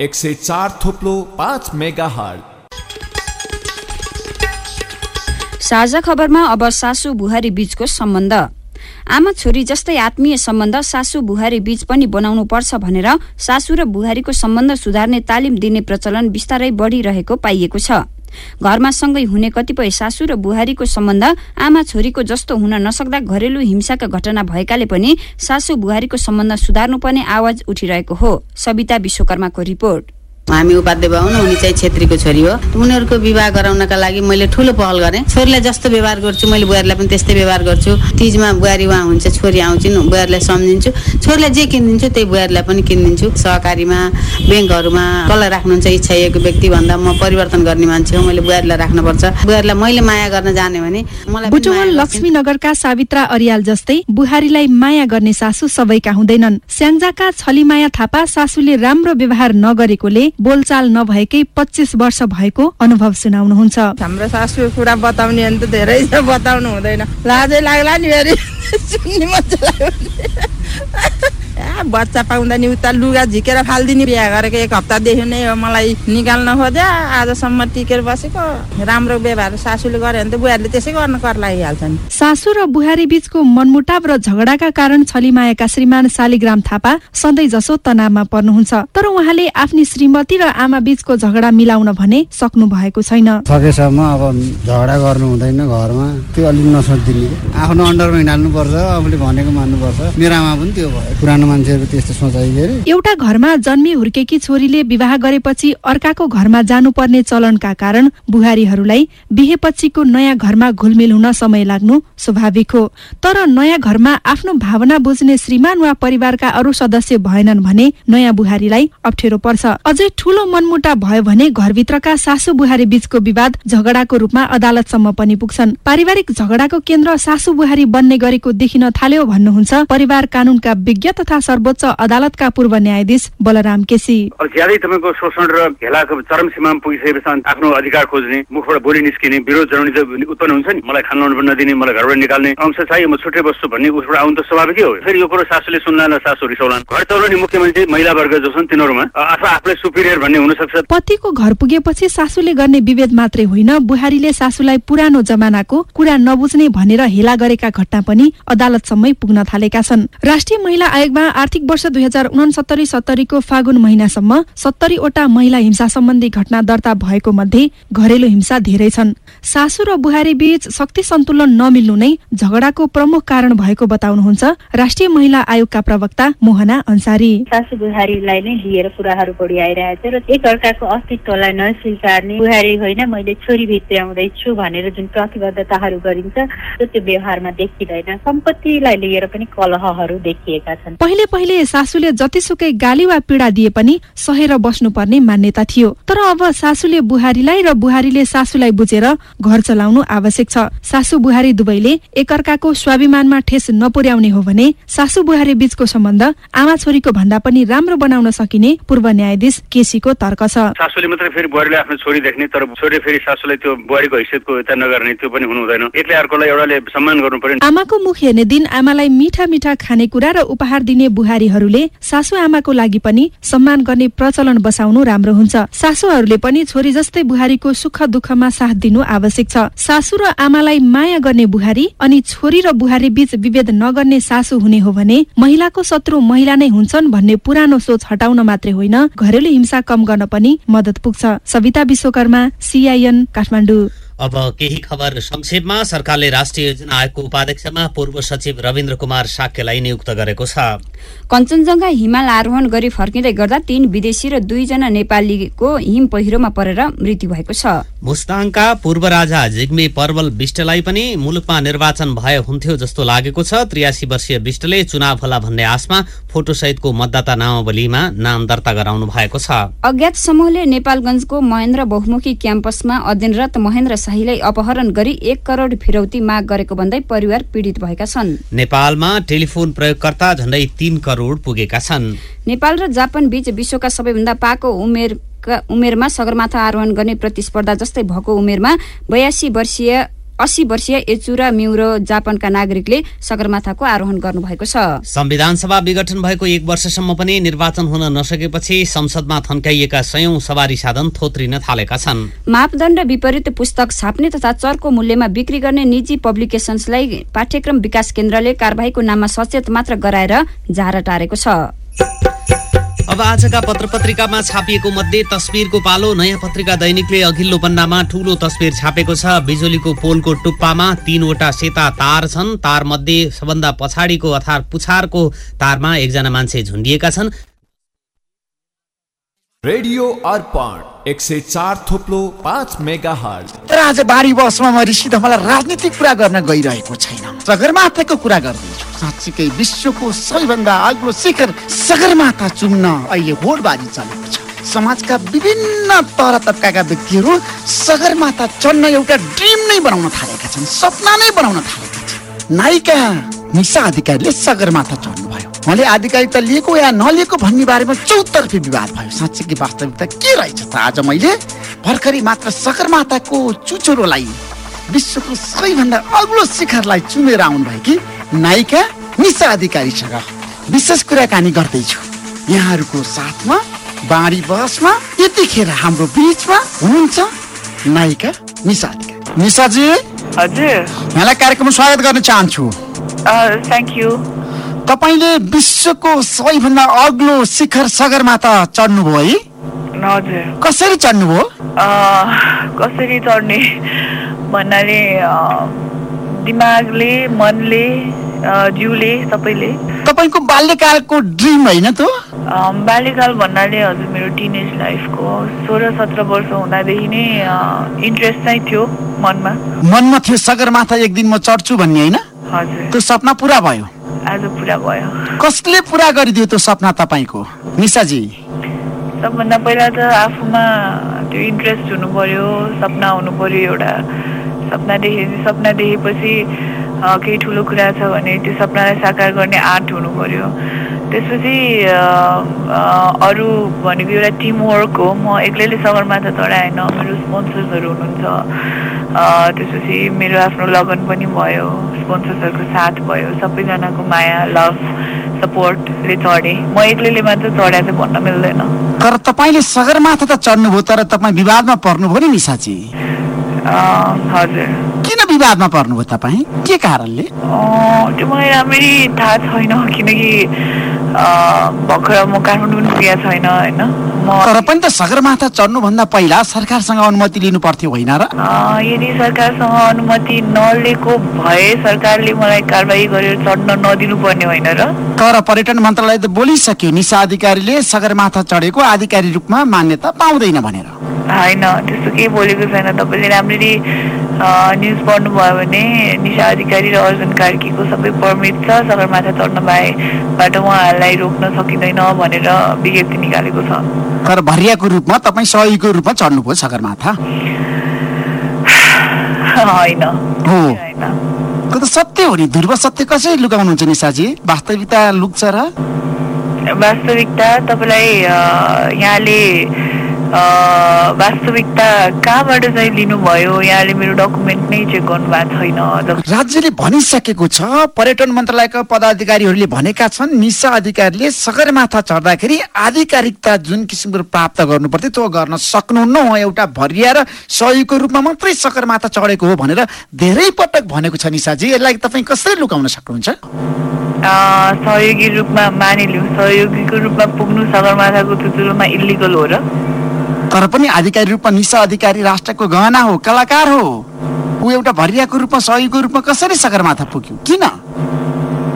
एक सय चार थोप्लो पाँच मेगा साझा खबरमा अब सासु बुहारी बीचको सम्बन्ध। आमा छोरी जस्तै आत्मीय सम्बन्ध सासु बुहारी बीच पनि बनाउनु पर्छ भनेर सासु र बुहारीको सम्बन्ध सुधार्ने तालिम दिने प्रचलन बिस्तारै बढिरहेको पाइएको छ। घरमा सँगै हुने कतिपय सासु र बुहारीको सम्बन्ध आमा छोरीको जस्तो हुन नसक्दा घरेलु हिंसाका घटना भएकाले पनि सासु बुहारीको सम्बन्ध सुधार्नुपर्ने आवाज उठिरहेको हो। सविता विश्वकर्माको रिपोर्ट। हामी उपाध्य हुन् उनी चाहिँ छेत्रीको छोरी हो। उनीहरूको विवाह गराउनका लागि मैले ठुलो पहल गरेँ। छोरीलाई जस्तो व्यवहार गर्छु मैले बुहारीलाई पनि त्यस्तै व्यवहार गर्छु। तिजमा बुहारी उहाँ हुन्छ छोरी आउँछिन् बुहारीलाई सम्झिन्छु। छोरीलाई जे किनिदिन्छु त्यही बुहारीलाई पनि किनिदिन्छु। सहकारीमा ब्याङ्कहरूमा कसलाई राख्नुहुन्छ इच्छा व्यक्ति भन्दा म परिवर्तन गर्ने मान्छे हो मैले बुहारीलाई राख्नुपर्छ। बुहारीलाई मैले माया गर्न जाने भने मलाई बुटवल लक्ष्मीनगरका सावित्रा अरियाल जस्तै बुहारीलाई माया गर्ने सासु सबैका हुँदैनन्। स्याङ्जाका छलिमाया थापा सासुले राम्रो व्यवहार नगरेकोले बोलचाल नभएकै पच्चिस वर्ष भएको अनुभव सुनाउनुहुन्छ। हाम्रो सासु कुरा बताउने भने त धेरै बताउनु हुँदैन। लाजै लाग्ला नि बच्चा पाउँदा नि उता लुगा झिकेर फालिदिने बिहा गरेको एक हप्तादेखि नै हो मलाई। निकाल्न खोज्या आजसम्म टिकेर बसेको। राम्रो व्यवहार सासूले गर्यो भने त बुहारीले त्यसै गर्न कर लागिहाल्छ नि सासू र बुहारी बीचको मनमुटाव र झगडाका कारण छलिमायाका श्रीमान शालिग्राम थापा सधैँ जसो तनावमा पर्नुहुन्छ। तर उहाँले आफ्नी श्रीमती र आमा बीचको झगडा मिलाउन भने सक्नु भएको छैन। सकेसम्म अब झगडा गर्नु हुँदैन घरमा। त्यो अलिक नसोचिदिने आफ्नो अन्डरमा हिँड्नुपर्छ आफूले भनेको मान्नुपर्छ। मेरो आमा पनि त्यो भयो। पुरानो मान्छेहरूको त्यस्तो सोचाइ एउटा घरमा जन्मी हुर्केकी छोरीले विवाह गरेपछि अर्काको घरमा जानुपर्ने चलनका कारण बुहारीहरूलाई बिहेपछिको नयाँ घरमा घुलमिल हुन समय लाग्नु स्वाभाविक हो। तर नयाँ घरमा आफ्नो भावना बुझ्ने श्रीमान वा परिवारका अरू सदस्य भएनन् भने नयाँ बुहारीलाई अप्ठ्यारो पर्छ। अझै ठूलो मनमुटा भयो भने घरभित्रका सासू बुहारी बीचको विवाद झगडाको रूपमा अदालतसम्म पनि पुग्छन्। पारिवारिक झगडाको केन्द्र सासू बुहारी बन्ने गरेको देखिन थाल्यो भन्नुहुन्छ परिवार कानूनका विज्ञ तथा सर्वोच्च अदालतका पूर्व न्यायाधीश बलराम केसी। ज्यादै तपाईँको शोषण र भेलाको चरम सीमामा पुगिसकेपछि आफ्नो अधिकार खोज्ने मुखबाट बोली निस्किने विरोध जनाउने उत्पन्न हुन्छ नि। मलाई खान नदिने मलाई घरबाट निकाल्ने अंश चाहिँ म छुट्टै बस्छु भन्ने उसबाट आउनु त स्वाभाविकै हो। फेरि यो कुरो सासूले सुन्ला सासू रिसाउलान्। घर चलाउने मुख्य मान्छे महिला वर्ग जो छन् तिनीहरूमा अथवा आफूलाई सुपिरियर भन्ने हुन सक्छ पतिको घर पुगेपछि सासूले गर्ने विभेद मात्रै होइन। बुहारीले सासूलाई पुरानो जमानाको कुरा नबुझ्ने भनेर हेला गरेका घटना पनि अदालतसम्मै पुग्न थालेका छन्। राष्ट्रिय महिला आयोगमा आर्थिक वर्ष दुई हजार उनसत्तरी सत्तरीको फागुन महिनासम्म सत्तरीवटा महिला हिंसा सम्बन्धी घटना दर्ता भएको मध्ये घरेलु हिंसा धेरै छन्। सासू र बुहारी बीच शक्ति सन्तुलन नमिल्नु नै झगडाको प्रमुख कारण भएको बताउनुहुन्छ राष्ट्रिय महिला आयोगका प्रवक्ता मोहना अन्सारी। सासू बुहारीलाई नै लिएर कुराहरू बढिआइरहेको छ र एक अर्काको अस्तित्वलाई नस्वीकार्ने बुहारी होइन मैले छोरी भित्र्याउँदैछु भनेर जुन प्रतिबद्धताहरू गरिन्छ त्यो त्यो व्यवहारमा देखिँदैन। सम्पत्तिलाई लिएर पनि कलहहरू देखिएका छन्। पहिले पहिले सासूले जतिसुकै गाली वा पीडा दिए पनि सहेर बस्नुपर्ने मान्यता थियो। तर अब सासूले बुहारीलाई र बुहारीले सासूलाई बुझेर घर चलाउनु आवश्यक छ। सासू बुहारी दुवैले एकअर्काको स्वाभिमानमा ठेस नपुर्याउने हो भने सासू बुहारी बीचको सम्बन्ध आमा छोरीको भन्दा पनि राम्रो बनाउन सकिने पूर्व न्यायाधीश केसीको तर्क छ। सासूले मात्रै फेरि बुहारीले आफ्नो छोरी देख्ने तर छोरी फेरि सासूलाई त्यो बुहारीको हैसियतको यता नगर्ने त्यो पनि हुनु हुँदैन एकले अर्कोलाई एउटाले सम्मान गर्नु पर्यो। आमाको मुख हेर्ने दिन आमालाई मिठा मिठा खानेकुरा र उपहार दिने बुहारीहरूले सासू आमाको लागि पनि सम्मान गर्ने प्रचलन बसाउनु राम्रो हुन्छ। सासूहरूले पनि छोरी जस्तै बुहारीको सुख दुःखमा साथ दिनु आवश्यक छ। सासू र आमालाई माया गर्ने बुहारी अनि छोरी र बुहारी बीच विभेद नगर्ने सासू हुने हो भने महिलाको शत्रु महिला नै हुन्छन् भन्ने पुरानो सोच हटाउन मात्रै होइन। घरेलु हिंसा कम गर्न पनि मद्दत पुग्छ। सविता विश्वकर्मा सिआइएन काठमाडौँ। अब केही खबर संक्षेपमा सरकारले राष्ट्रिय योजना आयोगको उपाध्यक्षमा पूर्व सचिव रविन्द्र कुमार साक्यलाई नियुक्त गरेको छ। कञ्चनजङ्घा हिमाल आरोहण गरी फर्किँदै गर्दा तीन विदेशी र दुईजना नेपालीको हिम पहिरोमा परेर मृत्यु भएको छ। मुस्ताङका पूर्व राजा जिग्मे पर्वल विष्टलाई पनि मुलुकमा निर्वाचन भए हुन्थ्यो जस्तो लागेको छ। त्रियासी वर्षीय विष्टले चुनाव होला भन्ने आशमा फोटोसहितको मतदाता नामावलीमा नाम दर्ता गराउनु भएको छ। अज्ञात समूहले नेपालगञ्जको महेन्द्र बहुमुखी क्याम्पसमा अध्ययनरत महेन्द्र शाहीलाई अपहरण गरी एक करोड फिरौती माग गरेको भन्दै परिवार पीडित भएका छन्। नेपालमा टेलिफोन प्रयोगकर्ता झण्डै तीन करोड पुगेका छन्। नेपाल र जापान बीच विश्वका सबैभन्दा पाको उमेर उमेरमा सगरमाथा आरोहण गर्ने प्रतिस्पर्धा जस्तै भएको उमेरमा बयासी वर्षीय अस्सी वर्षीय एचुरा मिउरो जापानका नागरिकले सगरमाथाको आरोहण गर्नुभएको छ। संविधान सभा विघटन भएको एक वर्षसम्म पनि निर्वाचन हुन नसकेपछि संसदमा थन्काइएका सयौं सवारी साधन थोत्रिन थालेका छन्। मापदण्ड विपरीत पुस्तक छाप्ने तथा चर्को मूल्यमा बिक्री गर्ने निजी पब्लिकेशन्सलाई पाठ्यक्रम विकास केन्द्रले कारवाहीको नाममा सचेत मात्र गराएर झारा टारेको छ। अब आजका पत्र पत्रिकामा छापिएको मध्ये तस्बिरको पालो नयाँ पत्रिका दैनिकले अघिल्लो पन्नामा ठूलो तस्बिर छापेको छ। बिजुलीको पोलको टुप्पामा तीनवटा सेता तार छन्। तार मध्ये सबभन्दा पछाडिको अर्थात् पुछारको तारमा एकजना मान्छे झुन्डिएका छन्। रेडियो अर्पण। एक सय चार थोप्लो पाँच मेगा हट तर आज बारी बसमा म ऋषि मलाई राजनीतिक कुरा गर्न गइरहेको छैन। सगरमाथाको कुरा गर्दैछु। साँच्चीकै विश्वको सबैभन्दा अग्लो शिखर सगरमाथा चुम्न अहिले भोटबाजी चलेको छ। समाजका विभिन्न तर तबकाका व्यक्तिहरू सगरमाथा चढ्न एउटा ड्रिम नै बनाउन थालेका छन् सपना नै बनाउन थालेका छन्। नायिका निशा अधिकारीले सगरमाथा चढ्नुभयो। उहाँले आधिकारिकता लिएको या नलिएको भन्ने बारेमा चौतर्फी विवाद भयो। साँच्चीकै वास्तविकता के रहेछ त आज मैले? भर्खरै मात्र सगरमाथाको चुचुरोलाई विश्वको सबैभन्दा अग्लो शिखरलाई चुमेर आउनुभएकी नायिका निशा अधिकारीसँग विशेष कुराकानी गर्दैछु। यहाँहरूको साथमा बाढी बसमा यतिखेर हाम्रो बिचमा हुनुहुन्छ नायिका निशा अधिकारी। निशाजी? हजुर। यहाँलाई कार्यक्रममा स्वागत गर्न चाहन्छु। थ्याङ्क यू तपाईँले विश्वको सबैभन्दा अग्लो शिखर सगरमाथा चढ्नुभयो है? कसरी चढ्नुभयो? कसरी चढ्ने भन्नाले दिमागले मनले जिउले सबैले। तपाईँको बाल्यकालको ड्रिम होइन त बाल्यकाल भन्नाले हजुर मेरो टिनेज लाइफको सोह्र सत्र वर्ष हुँदादेखि नै इन्ट्रेस्ट चाहिँ थियो मनमा। मनमा थियो सगरमाथा एक दिन म चढ्छु भन्ने होइन? हजुर। त्यो सपना पुरा भयो। आज पुरा भयो। कसले पुरा गरिदियो त्यो सपना तपाईँको? निशाजी सबभन्दा पहिला त आफूमा त्यो इन्ट्रेस्ट हुनु पर्यो सपना हुनु पर्यो एउटा। सपना देखे सपना देखेपछि केही ठुलो कुरा छ भने त्यो सपनालाई साकार गर्ने आँट हुनु पर्यो त्यसपछि अरू भनेको एउटा टिमवर्क हो म एक्लैले सगरमाथा चढाएन मेरो स्पोन्सर्सहरू हुनुहुन्छ। त्यसपछि मेरो आफ्नो लगन पनि भयो स्पोन्सर्सहरूको साथ भयो सबैजनाको माया लभ सपोर्टले चढेँ। म एक्लैले मात्र चढाए चाहिँ भन्न मिल्दैन। तर तपाईँले सगरमाथा त चढ्नुभयो तर तपाईँ विवादमा पर्नुभयो नि अ, हजुर। किन विवादमा पर्नुभयो तपाईँ? के कारणले? त्यो मलाई राम्ररी थाहा छैन किनकि भर्खर म काठमाडौँ पनि पुगेको छैन होइन? तर पनि त सगरमाथा चढ्नुभन्दा पहिला सरकारसँग अनुमति लिनु पर्थ्यो होइन र? यदि सरकारसँग अनुमति नलिएको भए सरकारले मलाई कारवाही गरेर चढ्न नदिनु पर्ने होइन र? तर पर्यटन मन्त्रालय त बोलिसक्यो निशा अधिकारीले सगरमाथा चढेको आधिकारिक रूपमा मान्यता पाउँदैन भनेर। होइन त्यस्तो केही बोलेको छैन। तपाईँले राम्ररी न्युज पढ्नुभयो भने निशा अधिकारी र अर्जुन कार्कीको सबै पर्मिट छ सगरमाथा चढ्न पाएबाट उहाँहरूलाई रोक्न सकिँदैन भनेर विज्ञप्ति निकालेको छ। तर भरियाको रूपमा तपाईँ सहयोगीको रूपमा चढ्नुभयो सगरमाथा? हो। त्यो त सत्य हो नि ध्रुव सत्य कसरी लुकाउनुहुन्छ निशाजी वास्तविकता लुक्छ र? वास्तविकता तपाईँलाई यहाँले वास्तविकता कहाँबाट चाहिँ लिनुभयो यहाँले मेरो डकुमेन्ट नै चेक गर्नुभएको छैन राज्यले भनिसकेको छ पर्यटन मन्त्रालयका पदाधिकारीहरूले भनेका छन् निशा अधिकारीले सगरमाथा चढ्दाखेरि आधिकारिकता जुन किसिमको प्राप्त गर्नु पर्थ्यो त्यो गर्न सक्नुहुन्न एउटा भरिया र सहयोगको रूपमा मात्रै सगरमाथा चढेको हो भनेर धेरै पटक भनेको छ निशाजी यसलाई तपाईँ कसरी लुकाउन सक्नुहुन्छ सहयोगी रूपमा मानिलिउँ सहयोगीको रूपमा पुग्नु सगरमाथाको तुलुमा इलिगल हो र तर पनि आधिकारिक रूपमा निशा अधिकारी राष्ट्रको गहना हो कलाकार हो। ऊ एउटा भरियाको रूपमा सहयोगको रूपमा कसरी सगरमाथा पुग्यो? किन?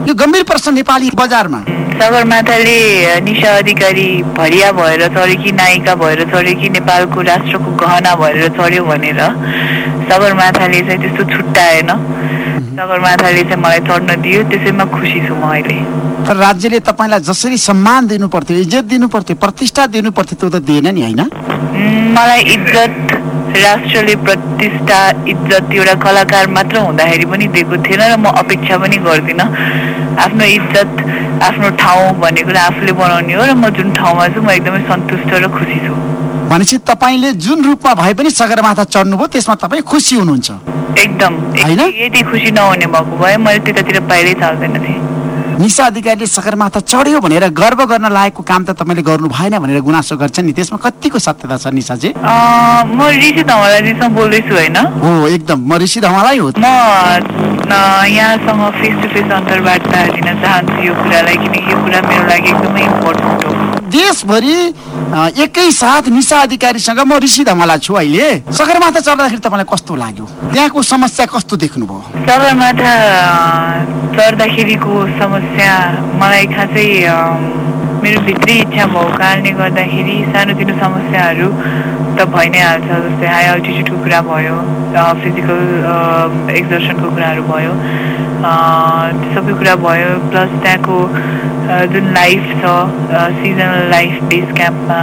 यो गम्भीर प्रश्न नेपाली बजारमा। सगरमाथाले निशा अधिकारी भरिया भएर चढ्यो कि नायिका भएर चढ्यो कि नेपालको राष्ट्रको गहना भएर चढ्यो भनेर सगरमाथाले चाहिँ त्यस्तो छुट्याएन सगरमाथाले चाहिँ मलाई चढ्न दियो त्यसैमा खुसी छु म अहिले। राज्यले तपाईँलाई जसरी सम्मान दिनु पर्थ्यो इज्जत दिनु पर्थ्यो प्रतिष्ठा दिनु पर्थ्यो त्यो त दिएन नि होइन? मलाई इज्जत राष्ट्रले प्रतिष्ठा इज्जत एउटा कलाकार मात्र हुँदाखेरि पनि दिएको थिएन र म अपेक्षा पनि गर्दिनँ। आफ्नो इज्जत आफ्नो ठाउँ भनेको त आफूले बनाउने हो र म जुन ठाउँमा छु म एकदमै सन्तुष्ट र खुसी छु। भनेपछि तपाईँले जुन रूपमा भए पनि सगरमाथा चढ्नुभयो त्यसमा तपाईँ खुसी हुनुहुन्छ? एकदम। यदि खुसी नहुने भएको भए मैले त्यतातिर बाहिरै चाल्दैन थिएँ। निशा अधिकारीले सगरमाथा चढ्यो भनेर गर्व गर्न लागेको काम त तपाईँले गर्नु भएन भनेर गुनासो गर्छ नि। त्यसमा कतिको सत्यता छ निशाजी म ऋषि धमलाजीसँग बोल्दैछु होइन? हो एकदम। म ऋषि धमालाई हो। यहाँसँग फेस टु फेस अन्तर्वार्ता दिन चाहन्छु यो कुरालाई किनकि यो कुरा मेरो लागि एकदमै इम्पोर्टेन्ट हो। देशभरि एकैसाथ निशा अधिकारीसँग म ऋषि धमाला छु अहिले। सगरमाथा चढ्दाखेरि तपाईँलाई कस्तो लाग्यो? त्यहाँको समस्या कस्तो देख्नुभयो? सगरमाथा चढ्दाखेरिको समस्या मलाई खासै मेरो भित्री इच्छा भएको कारणले गर्दाखेरि सानोतिनो समस्याहरू त भइ नै हाल्छ जस्तै हाई अल्टिट्युडको कुरा भयो फिजिकल एक्जर्सनको कुराहरू भयो सबै कुरा भयो प्लस त्यहाँको जुन लाइफ छ सिजनल लाइफ बेस क्याम्पमा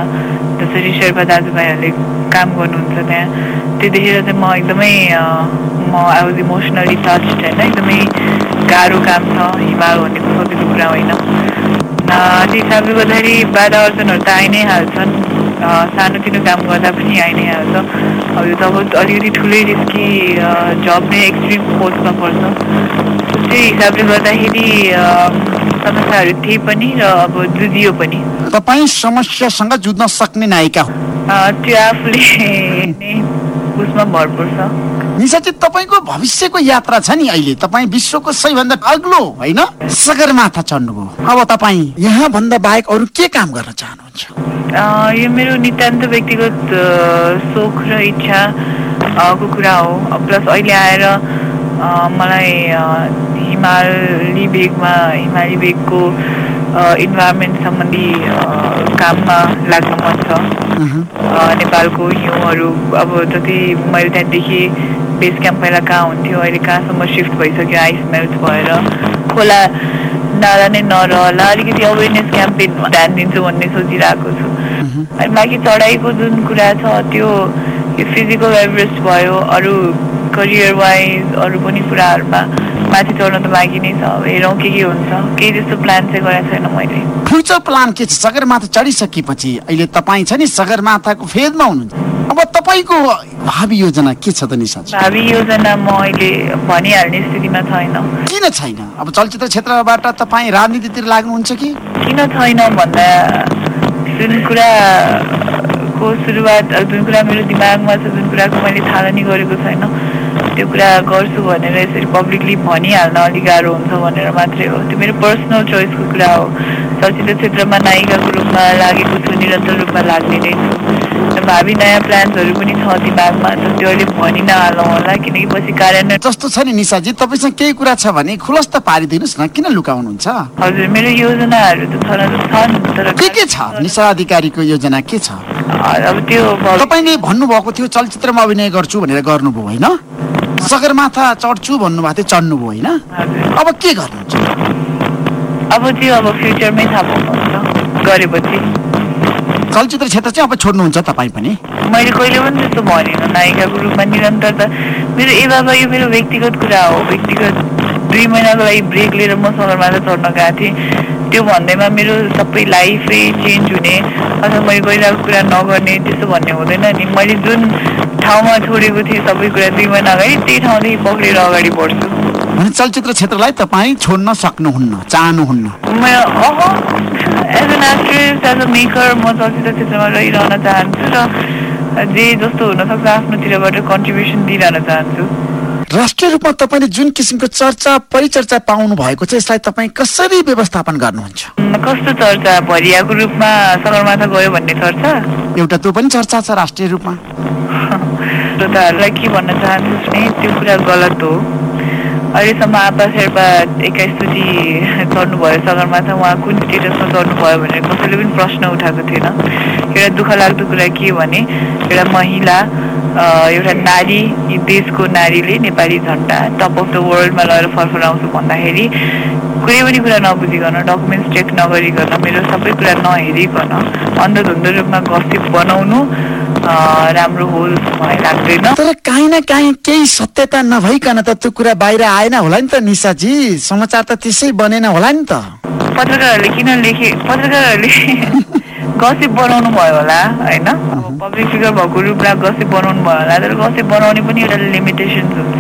जसरी शेर्पा दाजुभाइहरूले काम गर्नुहुन्छ त्यहाँ त्यो देखेर चाहिँ म एकदमै म आई वाज इमोसनली टच्ड होइन एकदमै गाह्रो काम छ हिमाल भनेको सोधेको कुरा होइन। अँ, त्यो हिसाबले गर्दाखेरि बाधा अर्जनहरू त आइ नै हाल्छन् सानोतिनो काम गर्दा पनि आइ नै हाल्छ। अब यो त अब अलिकति ठुलै रिस्की जब नै एक्सट्रिम पोस्टमा पर्छ। त्यो हिसाबले गर्दाखेरि समस्याहरू थिए पनि र अब जुझियो पनि। तपाईँ समस्यासँग जुझ्न सक्ने नायिका त्यो आफूले उसमा भरपुर छ निशाजी तपाईँको भविष्यको यात्रा छ नि अहिले। तपाईँ विश्वको सबैभन्दा अग्लो होइन? सगरमाथा चढ्नुभयो। अब तपाईँ यहाँ भन्दा बाहेक अरू के काम गर्न चाहनुहुन्छ? यो मेरो नितान्त व्यक्तिगत सोख र इच्छा को कुरा हो। प्लस अहिले आएर मलाई हिमाली बेगमा हिमाली बेगको इन्भाइरोमेन्ट सम्बन्धी काममा लाग्न मन छ। नेपालको हिउँहरू अब जति मैले त्यहाँदेखि बेस क्याम्प पहिला कहाँ हुन्थ्यो अहिले कहाँसम्म सिफ्ट भइसक्यो आइस मेल्ट भएर खोला नाला नै नरहला अलिकति अवेरनेस क्याम्पेनमा ध्यान दिन्छु भन्ने सोचिरहेको छु अनि बाँकी चढाइको जुन कुरा छ त्यो फिजिकल एभरेस्ट भयो अरू करियर वाइज अरू पनि कुराहरूमा माथि चढ्न त बाँकी नै छ अब हेरौँ के के हुन्छ केही त्यस्तो प्लान चाहिँ गरेको छैन मैले फ्युचर प्लान के छ सगरमाथा चढिसकेपछि अहिले तपाईँ छ नि सगरमाथाको फेदमा हुनुहुन्छ अब तपाईँको भावी योजना के छ त निशाजी भावी योजना म अहिले भनिहाल्ने स्थितिमा छैन। किन छैन? अब चलचित्र क्षेत्रबाट तपाईँ राजनीतितिर लाग्नुहुन्छ कि? किन छैन भन्दा जुन कुराको सुरुवात जुन कुरा मेरो दिमागमा छ जुन कुराको मैले थालनी गरेको छैन त्यो कुरा गर्छु भनेर यसरी पब्लिकली भनिहाल्न अलिक गाह्रो हुन्छ भनेर मात्रै हो। त्यो मेरो पर्सनल चोइसको कुरा हो। चलचित्र क्षेत्रमा नायिकाको रूपमा लागेको छु निरन्तर रूपमा लाग्ने नै छु। भावी नयाँ प्लान्सहरू पनि छ दिमागमा। त त्यो अहिले भनि नहालौँ होला किनकि पछि कार्यान्वयन जस्तो छ नि निशाजी तपाईँसँग केही कुरा छ भने खुलस्त पारिदिनुहोस् न। किन लुकाउनुहुन्छ? हजुर मेरो योजनाहरू त छन् तर के के छ? निशा अधिकारीको योजना के छ? अब त्यो तपाईँले भन्नुभएको थियो चलचित्रमा अभिनय गर्छु भनेर गर्नुभयो होइन? सगरमाथा चढ्छु भन्नुभएको थियो चढ्नुभयो होइन? अब के गर्नुहुन्छ? अब त्यो अब फ्युचरमै थाहा पाउनुहुन्छ। गरेपछि। चलचित्र क्षेत्र चाहिँ अब छोड्नुहुन्छ तपाईँ पनि? मैले कहिले पनि त्यस्तो भनेन। नायिकाको रूपमा निरन्तर त मेरो ए बाबा यो मेरो व्यक्तिगत कुरा हो। व्यक्तिगत दुई महिनाको लागि ब्रेक लिएर म सगरमाथा चढ्न गएको थिएँ। त्यो भन्दैमा मेरो सबै लाइफै चेन्ज हुने। अथवा मैले गरिरहेको कुरा नगर्ने त्यस्तो भन्ने हुँदैन नि। मैले जुन ठाउँमा छोडेको थिएँ सबै कुरा दुई महिना अगाडि त्यही ठाउँदेखि पक्रेर अगाडि बढ्छु। भने चलचित्र क्षेत्रलाई तपाईँ छोड्न सक्नुहुन्न चाहनुहुन्न। As an actress as a maker म चलचित्र क्षेत्रमा रहिरहन चाहन्छु र जे जस्तो हुनसक्छ आफ्नोतिरबाट कन्ट्रिब्युसन दिइरहन चाहन्छु। राष्ट्रिय रूपमा तपाईँले जुन किसिमको चर्चा परिचर्चा पाउनु भएको छ यसलाई तपाईँ कसरी व्यवस्थापन गर्नुहुन्छ? कस्तो चर्चा? भरियाको रूपमा सगरमाथा गयो भन्ने चर्चा? एउटा त्यो पनि चर्चा छ राष्ट्रिय रूपमा। श्रोताहरूलाई के भन्न चाहन्छु भने त्यो कुरा गलत हो। अहिलेसम्म आपा शेर्पा एक्काइसचोटि चढ्नुभयो सगरमाथा उहाँ कुन स्टेटसमा चढ्नुभयो भनेर कसैले पनि प्रश्न उठाएको थिएन। एउटा दुःख लाग्दो कुरा के भने एउटा महिला एउटा नारी देशको नारीले नेपाली झन्डा टप अफ द वर्ल्डमा लगेर फरफराउँछु भन्दाखेरि कुनै पनि कुरा नबुझिकन डकुमेन्ट्स चेक नगरिकन मेरो सबै कुरा नहेरिकन अन्धधुन्ध रूपमा गसिप बनाउनु राम्रो हो जस्तो मलाई लाग्दैन। तर काहीँ न काहीँ केही सत्यता नभइकन त त्यो कुरा बाहिर आएन होला नि त निशाजी समाचार त त्यसै बनेन होला नि त। पत्रकारहरूले किन लेखे पत्रकारहरूले गसिप बनाउनु भयो होला होइन? पब्लिक फिगर भएको रूपमा गसिप बनाउनु भयो होला तर गसिप बनाउने पनि एउटा लिमिटेसन्स हुन्छ।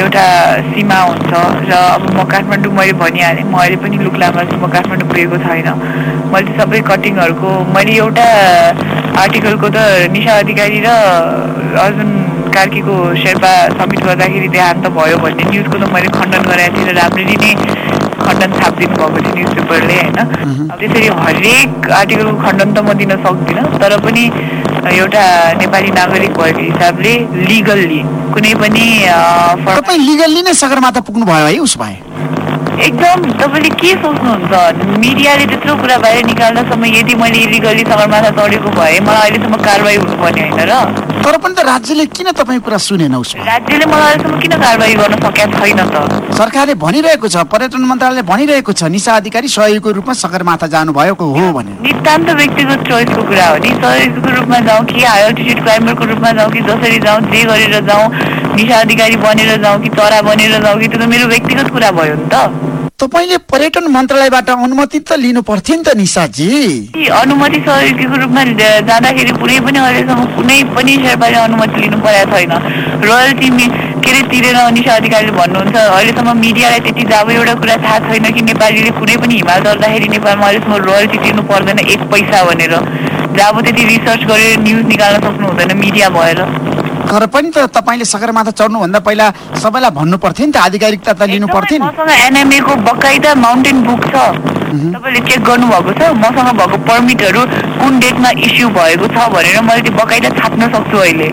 एउटा सीमा हुन्छ र अब म काठमाडौँ मैले भनिहालेँ म अहिले पनि लुक्लामा छु म काठमाडौँ पुगेको छैन। मैले सबै कटिङहरूको मैले एउटा आर्टिकलको त निशा अधिकारी र अर्जुन कार्कीको शेर्पा सब्मिट गर्दाखेरि देहान्त भयो भन्ने न्युजको त मैले खण्डन गराएको थिएँ र राम्ररी नै खण्डन छापिदिनु भएको थियो न्युज पेपरले होइन त्यसरी हरेक आर्टिकलको खण्डन त म दिन सक्दिनँ तर पनि एउटा नेपाली नागरिक भएको हिसाबले लिगल्ली कुनै पनि तपाईँ लिगल्ली नै सगरमाथा पुग्नु भयो है उसो भए। एकदम तपाईँले के सोच्नुहुन्छ? मिडियाले त्यत्रो कुरा बाहिर निकाल्दासम्म यदि मैले इलिगली सगरमाथा चढेको भए मलाई अहिलेसम्म कारवाही हुनुपर्ने होइन र। तर पनि त राज्यले किन तपाईँ कुरा सुनेन उसमा? राज्यले मलाई अहिलेसम्म किन कारवाही गर्न सकेका छैन त? सरकारले भनिरहेको छ पर्यटन मन्त्रालयले भनिरहेको छ निशा अधिकारी सहयोगको रूपमा सगरमाथा जानुभएको हो भनेर। नितान्त व्यक्तिगत चोइसको कुरा हो नि। सहयोगको रूपमा जाउँ कि हाई अल्टिट्युड क्लाइम्बरको रूपमा जाउँ कि जसरी जाउँ जे गरेर जाउँ निशा अधिकारी बनेर जाउँ कि चरा बनेर जाउँ कि त्यो त मेरो व्यक्तिगत कुरा भयो नि त। तपाईँले पर्यटन मन्त्रालयबाट अनुमति त लिनु पर्थ्यो नि त निशाजी अनुमति सहयोगीको रूपमा जाँदाखेरि कुनै पनि अहिलेसम्म कुनै पनि शेर्पाले अनुमति लिनु परेको छैन। रोयल्टी के अरे तिरेन निशा अधिकारीले भन्नुहुन्छ। अहिलेसम्म मिडियालाई त्यति जब एउटा कुरा थाहा छैन कि नेपालीले कुनै पनि हिमाल चल्दाखेरि नेपालमा अहिलेसम्म रोयल्टी तिर्नु पर्दैन एक पैसा भनेर। जब त्यति रिसर्च गरेर न्युज निकाल्न सक्नु हुँदैन मिडिया भएर। तर पनि त तपाईँले सगरमाथा चढ्नुभन्दा पहिला सबैलाई भन्नु पर्थ्यो नि त आधिकारिकता त लिनु पर्थ्यो नि। मसँग एनएमए को बकाइदा माउन्टेन बुक छ। तपाईँले चेक गर्नुभएको छ मसँग भएको पर्मिटहरू कुन डेटमा इस्यु भएको छ भनेर मैले त्यो बकाइदा छाप्न सक्छु अहिले।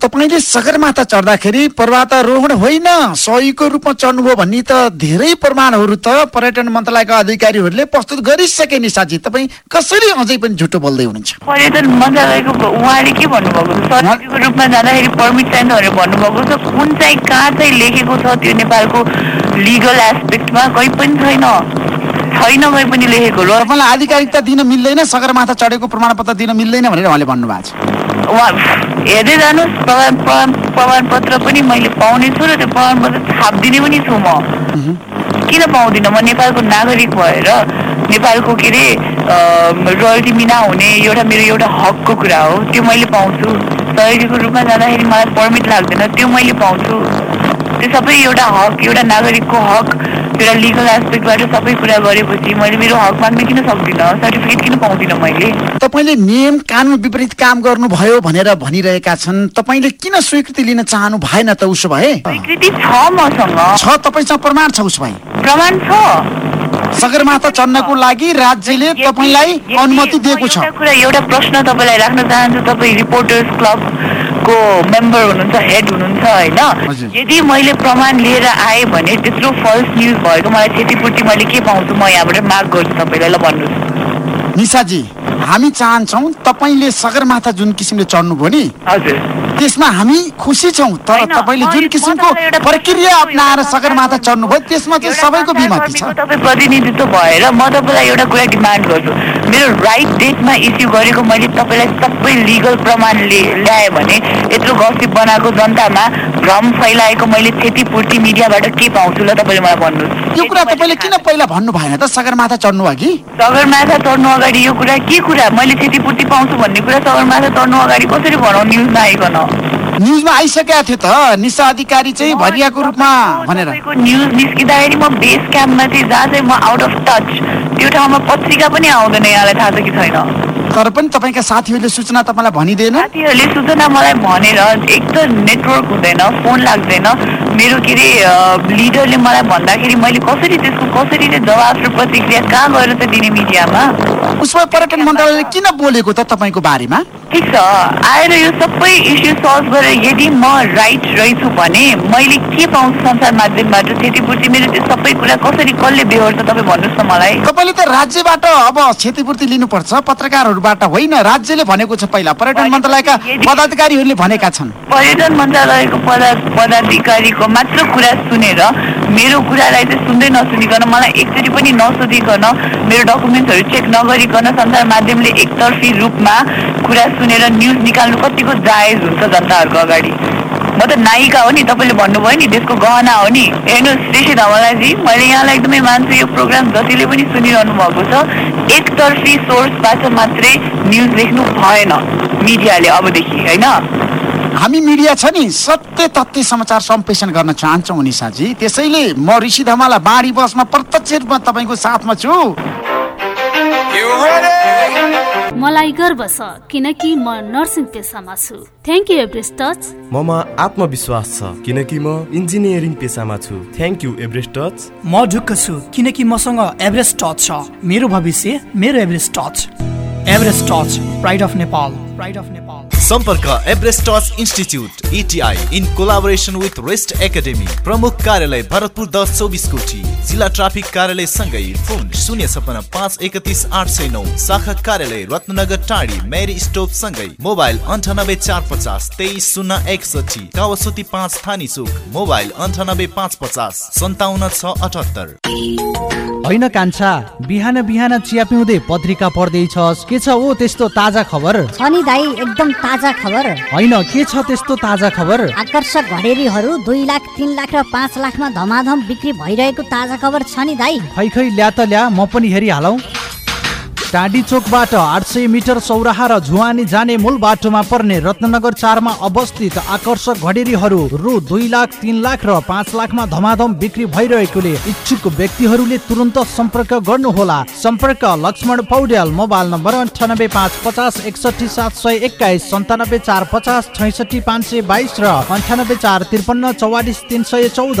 तपाईँले सगरमाथा चढ्दाखेरि पर्वतारोहण होइन सहीको रूपमा चढ्नुभयो भन्ने त धेरै प्रमाणहरू त पर्यटन मन्त्रालयका अधिकारीहरूले प्रस्तुत गरिसके नि साथी तपाईँ कसरी अझै पनि झुटो बोल्दै हुनुहुन्छ? पर्यटन मन्त्रालयको उहाँले के भन्नुभएको छ? रूपमा जाँदाखेरि पर्मिट भनेर भन्नुभएको छ। कुन चाहिँ कहाँ चाहिँ लेखेको छ त्यो नेपालको लिगल एस्पेक्टमा कहीँ पनि छैन। छैन कहीँ पनि लेखेको र तपाईँलाई आधिकारिकता दिन मिल्दैन सगरमाथा चढेको प्रमाणपत्र दिन मिल्दैन भनेर उहाँले भन्नुभएको छ। हेर्दै जानुहोस् प्रमाण प्रमाण प्रमाणपत्र पनि मैले पाउने छु र त्यो प्रमाणपत्र छापिदिने पनि छु म। किन पाउँदिनँ? म नेपालको नागरिक भएर नेपालको के अरे रोयल्टी बिना हुने एउटा मेरो एउटा हकको कुरा हो त्यो मैले पाउँछु। सहयोगीको रूपमा जाँदाखेरि मलाई पर्मिट लाग्दैन त्यो मैले पाउँछु। त्यो सबै एउटा हक एउटा नागरिकको हक एउटा लिगल एस्पेक्टबाट सबै कुरा गरेपछि मैले मेरो हक माग्न किन सक्दिनँ? सर्टिफिकेट किन पाउँदिनँ मैले? तपाईँले नियम कानुन विपरीत काम गर्नुभयो भनेर भनिरहेका छन्। तपाईँले किन स्वीकृति लिन चाहनु भएन त उसो भए? स्वीकृति छ मसँग। छ तपाईँसँग प्रमाण छ उसो भए। प्रमाण छ? सगरमाथा चढ्नको लागि राज्यले तपाईँलाई अनुमति दिएको छ। एउटा प्रश्न तपाईँलाई राख्न चाहन्छु। तपाईँ रिपोर्टर्स क्लबको मेम्बर हुनुहुन्छ हेड हुनुहुन्छ होइन? यदि मैले प्रमाण लिएर आएँ भने त्यत्रो फल्स न्युज भएको मलाई क्षतिपूर्ति मैले के पाउँछु? म यहाँबाट माग गर्छु तपाईँलाई ल भन्नुहोस्। निशाजी हामी चाहन्छौँ तपाईँले सगरमाथा जुन किसिमले चढ्नुभयो नि हजुर। त्यसमा हामी खुसी छौँ। तर तपाईँले जुन किसिमको प्रक्रिया अप्नाएर सगरमाथा चढ्नुभयो त्यसमा चाहिँ सबैको बिमती छ। तपाईँ प्रतिनिधित्व भएर म तपाईँलाई एउटा कुरा डिमान्ड गर्छु। मेरो राइट डेटमा इस्यु गरेको मैले तपाईँलाई सबै लिगल प्रमाण ल्याएँ भने यत्रो गसिप बनाएको जनतामा भ्रम फैलाएको मैले क्षतिपूर्ति मिडियाबाट के पाउँछु ल तपाईँले मलाई भन्नुहोस्। यो कुरा तपाईँले किन पहिला भन्नु भएन त? सगरमाथा चढ्नु अघि? सगरमाथा चढ्नु अगाडि यो कुरा के कुरा? मैले क्षतिपूर्ति पाउँछु भन्ने कुरा सगरमाथा चढ्नु अगाडि कसरी भनौँ? न्युजमा आइकन। न्युजमा आइसकेका थियो त। निशा अधिकारी चाहिँ भरियाको रूपमा भनेर। न्युज निस्किँदाखेरि म बेस क्याम्पमा चाहिँ जहाँ चाहिँ म आउट अफ टच त्यो ठाउँमा पत्रिका पनि आउँदैन यहाँलाई थाहा छ कि छैन? तर पनि तपाईँका साथीहरूले सूचना तपाईँलाई भनिदिएन साथीहरूले सूचना मलाई भनेर एक त नेटवर्क हुँदैन फोन लाग्दैन। मेरो के अरे लिडरले मलाई भन्दाखेरि मैले कसरी त्यसको कसरी चाहिँ जवाब र प्रतिक्रिया कहाँ गएर त दिने मिडियामा? उसमा पर्यटन मन्त्रालयले किन बोलेको त तपाईँको बारेमा? ठिक छ। आएर यो सबै इस्यु सल्भ गरेर यदि म राइट रहेछु भने मैले के पाउँछु संसार माध्यमबाट? क्षतिपूर्ति मेरो त्यो सबै कुरा कसरी कसले बेहोर्छ तपाईँ भन्नुहोस् न मलाई। तपाईँले त राज्यबाट अब क्षतिपूर्ति लिनुपर्छ पत्रकारहरूबाट होइन राज्यले भनेको छ पहिला। पर्यटन मन्त्रालयका पदाधिकारीहरूले भनेका छन्। पर्यटन मन्त्रालयको पदा पदाधिकारीको मात्र कुरा सुनेर मेरो कुरालाई चाहिँ सुन्दै नसुनिकन मलाई एकचोटि पनि नसोधिकन मेरो डकुमेन्ट्सहरू चेक नगरिकन सञ्चार माध्यमले एकतर्फी रूपमा कुरा सुनेर न्युज निकाल्नु कतिको जायज हुन्छ जनताहरूको अगाडि? म त नायिका हो नि तपाईँले भन्नुभयो नि देशको गहना हो नि। हेर्नुहोस् ऋषि धमलाजी मैले यहाँलाई एकदमै मान्छु यो प्रोग्राम जतिले पनि सुनिरहनु भएको छ एकतर्फी सोर्सबाट मात्रै न्युज लेख्नु भएन मिडियाले अबदेखि होइन? हामी मिडिया छ नि सत्य तथ्य समाचार सम्प्रेषण गर्न चाहन्छौँ निशाजी त्यसैले म ऋषि धमाला बाढी बसमा प्रत्यक्ष रूपमा तपाईँको साथमा छु। मलाई गर्व छ किनकि म नर्सिङ पेसामा छु। थ्याङ्क यू एभरेस्ट टच ममा आत्मविश्वास छ किनकि म इन्जिनियरिङ पेसामा छु। थ्याङ्क यू एभरेस्ट टच म ढुक्क छु किनकि मसँग एभरेस्ट टच छ। मेरो भविष्य मेरो Everest touch Everest touch pride of Nepal pride of Nepal सम्पर्क Everest touch institute ETI in collaboration with rest academy प्रमुख कार्यालय भरतपुर दस चौबिस कोठी। जिल्ला ट्राफिक कार्यालय सँगै फोन शून्य छपन्न पाँच एकतिस आठ सय नौ। शाखा कार्यालय रत्नगर टाढी मेरी स्टोप सँगै। मोबाइल अन्ठानब्बे चार पचास तेइस शून्य एकसठी कावासोती पाँच थानी चोक। मोबाइल अन्ठानब्बे पाँच पचास सन्ताउन्न छ अठहत्तर। होइन कान्छा बिहान बिहान चिया पिउँदै पत्रिका पढ्दैछस्। के छ ओ त्यस्तो ताजा खबर? छ नि दाई एकदम ताजा खबर। होइन के छ त्यस्तो ताजा खबर? आकर्षक घडेरीहरू दुई लाख तिन लाख र पाँच लाखमा धमाधम बिक्री भइरहेको ताजा खबर छ नि दाई। खै खै ल्या त ल्या म पनि हेरिहालौ। टाँडी चोकबाट आठ सय मिटर सौराहा र झुवानी जाने मूल बाटोमा पर्ने रत्नगर चारमा अवस्थित आकर्षक घडेरीहरू रु दुई लाख तिन लाख र पाँच लाखमा धमाधम बिक्री भइरहेकोले इच्छुक व्यक्तिहरूले तुरन्त सम्पर्क गर्नुहोला। सम्पर्क लक्ष्मण पौड्याल मोबाइल नम्बर अन्ठानब्बे पाँच पचास एकसठी सात सय एक्काइस सन्तानब्बे चार पचास छैसठी पाँच सय बाइस र अन्ठानब्बे चार त्रिपन्न चौवालिस तिन सय चौध।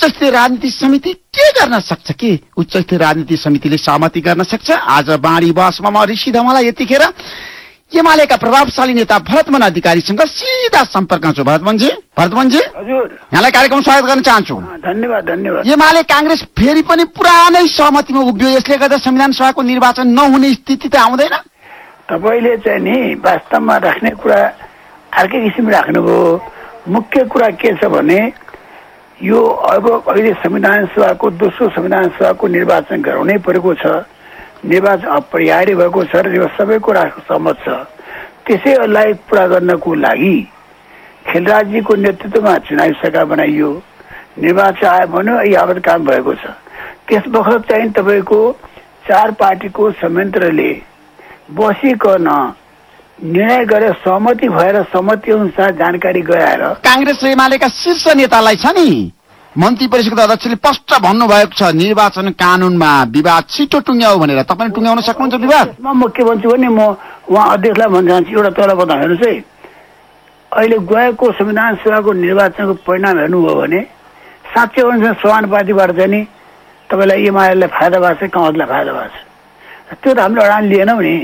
उच्चस्तरीय राजनीति समिति के गर्न सक्छ कि? उच्चस्तरीय राजनीति समितिले सहमति गर्न सक्छ? आज बाढी बसमा म ऋषि धमला यतिखेर एमालेका प्रभावशाली नेता भरतमन अधिकारीसँग सिधा सम्पर्कमा छु भरतमनजी भरतमनजी हजुर। यहाँलाई कार्यक्रम स्वागत गर्न चाहन्छु। धन्यवाद धन्यवाद। एमाले काङ्ग्रेस फेरि पनि पुरानै सहमतिमा उभियो यसले गर्दा संविधान सभाको निर्वाचन नहुने स्थिति त आउँदैन। तपाईँले चाहिँ नि वास्तवमा राख्ने कुरा अर्कै किसिम राख्नुभयो। मुख्य कुरा के छ भने यो अब अहिले संविधान सभाको दोस्रो संविधान सभाको निर्वाचन गराउनै परेको छ। निर्वाचन अपरिहार्य भएको छ र यो सबैको राष्ट्र सहमत छ। त्यसैलाई पुरा गर्नको लागि खेलराजजीको नेतृत्वमा चुनावी सरकार बनाइयो। निर्वाचन आयो भन्यो यावत काम भएको छ। त्यस बखत चाहिँ तपाईँको चार पार्टीको संयन्त्रले बसिकन निर्णय गरेर सहमति भएर सहमति अनुसार जानकारी गराएर काङ्ग्रेस र एमालेका शीर्ष नेतालाई छ नि? मन्त्री परिषदको अध्यक्षले स्पष्ट भन्नुभएको छ निर्वाचन कानुनमा विवाद छिटो टुङ्ग्याउ भनेर। तपाईँले टुङ्ग्याउन सक्नुहुन्छ विवाद? म के भन्छु भने म उहाँ अध्यक्षलाई भन्न चाहन्छु एउटा तल बताउँ हेर्नुहोस् है। अहिले गएको संविधान सभाको निर्वाचनको परिणाम हेर्नुभयो भने साँच्चै अनुसार समानुपातिबाट चाहिँ नि तपाईँलाई एमाले फाइदा भएको छ काङ्ग्रेसलाई फाइदा भएको छ? त्यो त हामीले अडान लिएनौँ नि।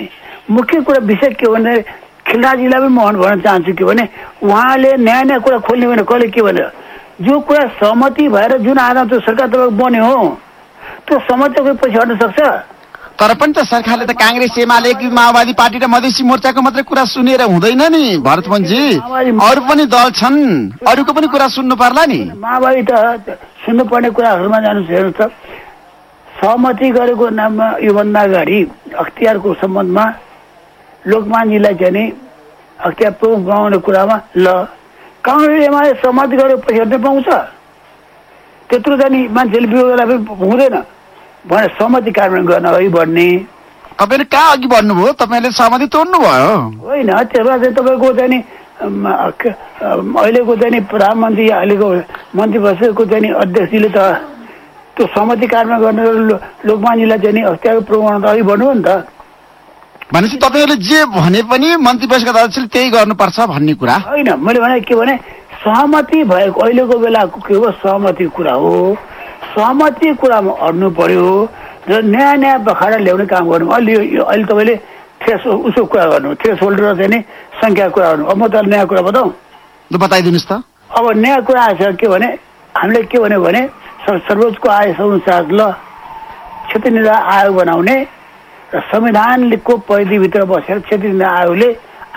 मुख्य कुरा विषय के भने खिलराजीलाई पनि म भन्न चाहन्छु के भने उहाँले नयाँ नयाँ कुरा खोल्ने भने कहिले के भने जो कुरा सहमति भएर जुन आधार त्यो सरकार तपाईँको बन्यो हो त्यो सहमति कोही पछि हट्न सक्छ। तर पनि त सरकारले त काङ्ग्रेस एमाले माओवादी पार्टी र मधेसी मोर्चाको मात्रै कुरा सुनेर हुँदैन नि भरतमनजी अरू पनि दल छन्। अरूको पनि कुरा सुन्नु पर्ला नि। माओवादी त सुन्नुपर्ने कुराहरूमा जानु हेर्नु त। सहमति गरेको नाममा योभन्दा अगाडि अख्तियारको सम्बन्धमा लोकमानजीलाई चाहिँ नि अख्तियार प्रमुख बनाउने कुरामा ल। काङ्ग्रेस एमाले सहमति गरेर हट्न पाउँछ। त्यत्रो चाहिँ नि मान्छेले विरोधलाई पनि हुँदैन। भने सहमति कार्यान्वयन गर्न अघि बढ्ने। तपाईँले कहाँ अघि बढ्नुभयो? तपाईँले सहमति तोड्नु भयो होइन त्यसमा चाहिँ तपाईँको चाहिँ नि अहिलेको चाहिँ नि प्रधानमन्त्री अहिलेको मन्त्री परिषदको चाहिँ नि अध्यक्षजीले त त्यो सहमति कार्यान्वयन गर्न लो- लोकमानजीलाई चाहिँ नि अख्तियारको प्रमाण त अघि बढ्नु हो नि त। भनेपछि तपाईँहरूले जे भने पनि मन्त्री परिषदका अध्यक्षले त्यही गर्नुपर्छ भन्ने कुरा। होइन मैले भने के भने सहमति भएको अहिलेको बेलाको के हो सहमति कुरा हो। सहमति कुरामा अड्नु पर्यो। र नयाँ नयाँ बखाडा ल्याउने काम गर्नु। अहिले यो- अहिले तपाईँले थ्रेस उसको कुरा गर्नु। थ्रेस होल्डर चाहिँ नि सङ्ख्या कुरा गर्नु। अब म त नयाँ कुरा बताउँ। बताइदिनुहोस् त। अब नयाँ कुरा आएछ के भने हामीले के भन्यो भने सर्वोच्चको आदेश अनुसार ल क्षेत्रीय निर्वाचन आयोग बनाउने र संविधानको परिधिभित्र बसेर क्षेत्रीय आयोगले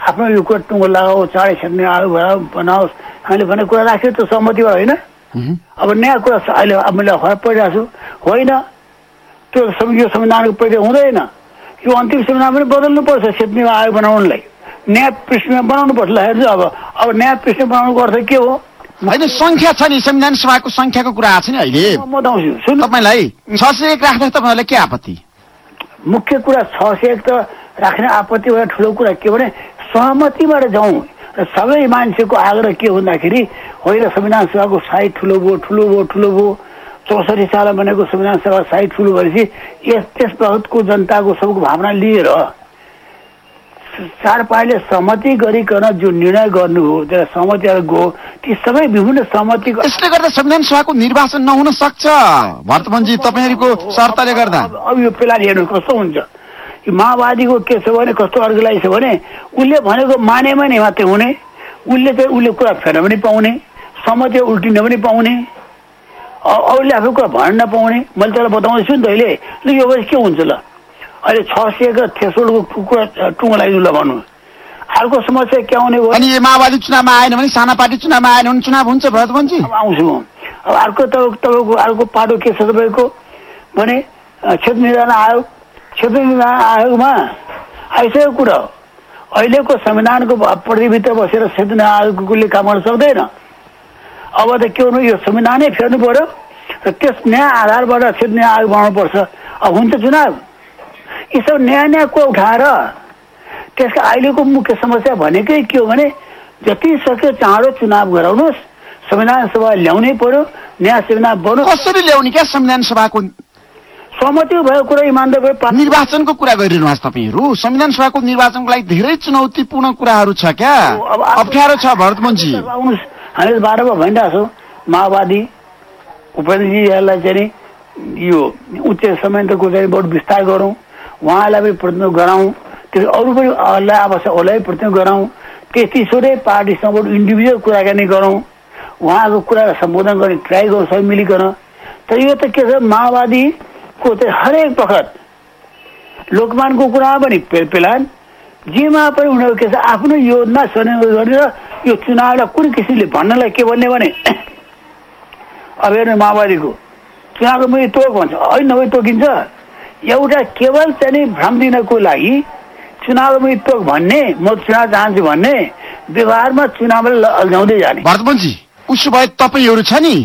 आफ्नो यो कुरा टुङ्गो लगाओ चाँडै क्षेत्रीय आयोग बनाओ- बनाओस् हामीले भनेको कुरा राख्यो त्यो सहमतिबाट होइन? अब नयाँ कुरा अहिले अब मैले अखबार पढिरहेको छु। होइन त्यो यो संविधानको परिधि हुँदैन। यो अन्तिम संविधान पनि बदल्नुपर्छ क्षेत्रीय आयोग बनाउनलाई। नयाँ पृष्ठमा बनाउनुपर्छ ल हेर्नु अब। अब नयाँ पृष्ठ बनाउनुको अर्थ के हो? होइन सङ्ख्या छ नि। संविधान सभाको सङ्ख्याको कुरा आएको छ नि अहिले। म बताउँछु। सुन्नु। तपाईँलाई छ सय एक राख्दा तपाईँहरूलाई के आपत्ति? मुख्य कुरा छ सय त राख्ने आपत्तिबाट ठुलो कुरा के भने सहमतिबाट जाउँ। र सबै मान्छेको आग्रह के भन्दाखेरि होइन संविधान सभाको साइज ठुलो भयो ठुलो भयो ठुलो भयो चौसठी सालमा बनेको संविधान सभा साइज ठुलो भएपछि यस त्यस वखतको जनताको सबको भावना लिएर चार पार्टीले सहमति गरिकन जो निर्णय गर्नु हो त्यसलाई सहमतिहरू गयो ती सबै विभिन्न सहमतिको यसले गर्दा संविधान सभाको निर्वाचन नहुन सक्छ। भरतमनजी तपाईँहरूको शर्तले गर्दा। अब यो पेला हेर्नु कस्तो हुन्छ। यो माओवादीको के छ भने कस्तो अर्गनाइज छ भने उसले भनेको मानेमा नै मात्रै हुने। उसले चाहिँ उसले कुरा फेर्न पनि पाउने सहमति उल्टिन पनि पाउने। अरूले आफ्नो कुरा भन्न नपाउने मैले त्यसलाई बताउँदैछु नि त अहिले। यो के हुन्छ ल? अहिले छ सयको थ्रेसोल्डको कुरा टुङ्गो लगाइदिनु ल भन्नु। अर्को समस्या के आउने हो अनि माओवादी चुनावमा आएन भने साना पार्टी चुनावमा आएन भने चुनाव हुन्छ भरतमनजी अब आउँछु म। अब अर्को तपाईँ तपाईँको अर्को पाटो के छ तपाईँको भने क्षेत्र निर्धारण आयोग क्षेत्र निर्धारण आयोगमा आइसकेको कुरा हो। अहिलेको संविधानको प्रतिभित्र बसेर क्षेत्र निर्धारण आयोगले काम गर्न सक्दैन। अब त के हुनु यो संविधानै फेर्नु पर्यो। र त्यस नयाँ आधारबाट क्षेत्र निर्धारण आयोग बनाउनुपर्छ। अब हुन्छ चुनाव। यी सब नयाँ नयाँ कुरा उठाएर त्यसका अहिलेको मुख्य समस्या भनेकै के हो भने जति सक्यो चाँडो चुनाव गराउनुहोस् संविधान सभा ल्याउनै पर्यो नयाँ संविधान बनो। कसरी ल्याउने क्या संविधान सभाको सहमति भएको कुरा इमान्दार भयो निर्वाचनको कुरा गरिरहनुहोस् तपाईँहरू। संविधान सभाको निर्वाचनको लागि धेरै चुनौतीपूर्ण कुराहरू छ क्या। अप्ठ्यारो छ भरतमनजी। आउनुहोस्। हामीले बाह्रमा भनिरहेको छौँ। माओवादी उपेन्द्रजीहरूलाई चाहिँ यो उच्च संयन्त्रको चाहिँ बढी विस्तार गरौँ। उहाँलाई पनि प्रतिनिधित्व गराउँ। त्यो अरू पनि आवश्यक उसलाई प्रतिनिधित्व गराउँ। तेत्तिसवटै पार्टीसँग इन्डिभिजुअल कुराकानी गरौँ। उहाँको कुरालाई सम्बोधन गर्ने ट्राई गरौँ सबै मिलिकन। तर यो त के छ माओवादीको चाहिँ हरेक बखत लोकमानको कुरामा पनि पेलान। जेमा पनि उनीहरू के छ आफ्नो योजना संयोजन गरेर यो चुनावलाई कुन किसिमले भन्नलाई के भन्ने भने अब हेर्नु माओवादीको चुनावको मैले तोक भन्छ होइन नभए तोकिन्छ। एउटा केवल चाहिँ भ्रम दिनको लागि चुनावको मैले तोक भन्ने म चुनाव चाहन्छु भन्ने व्यवहारमा चुनावलाई अल्झाउँदै जाने। भरतमनजी उसो भए तपाईँहरू छ नि?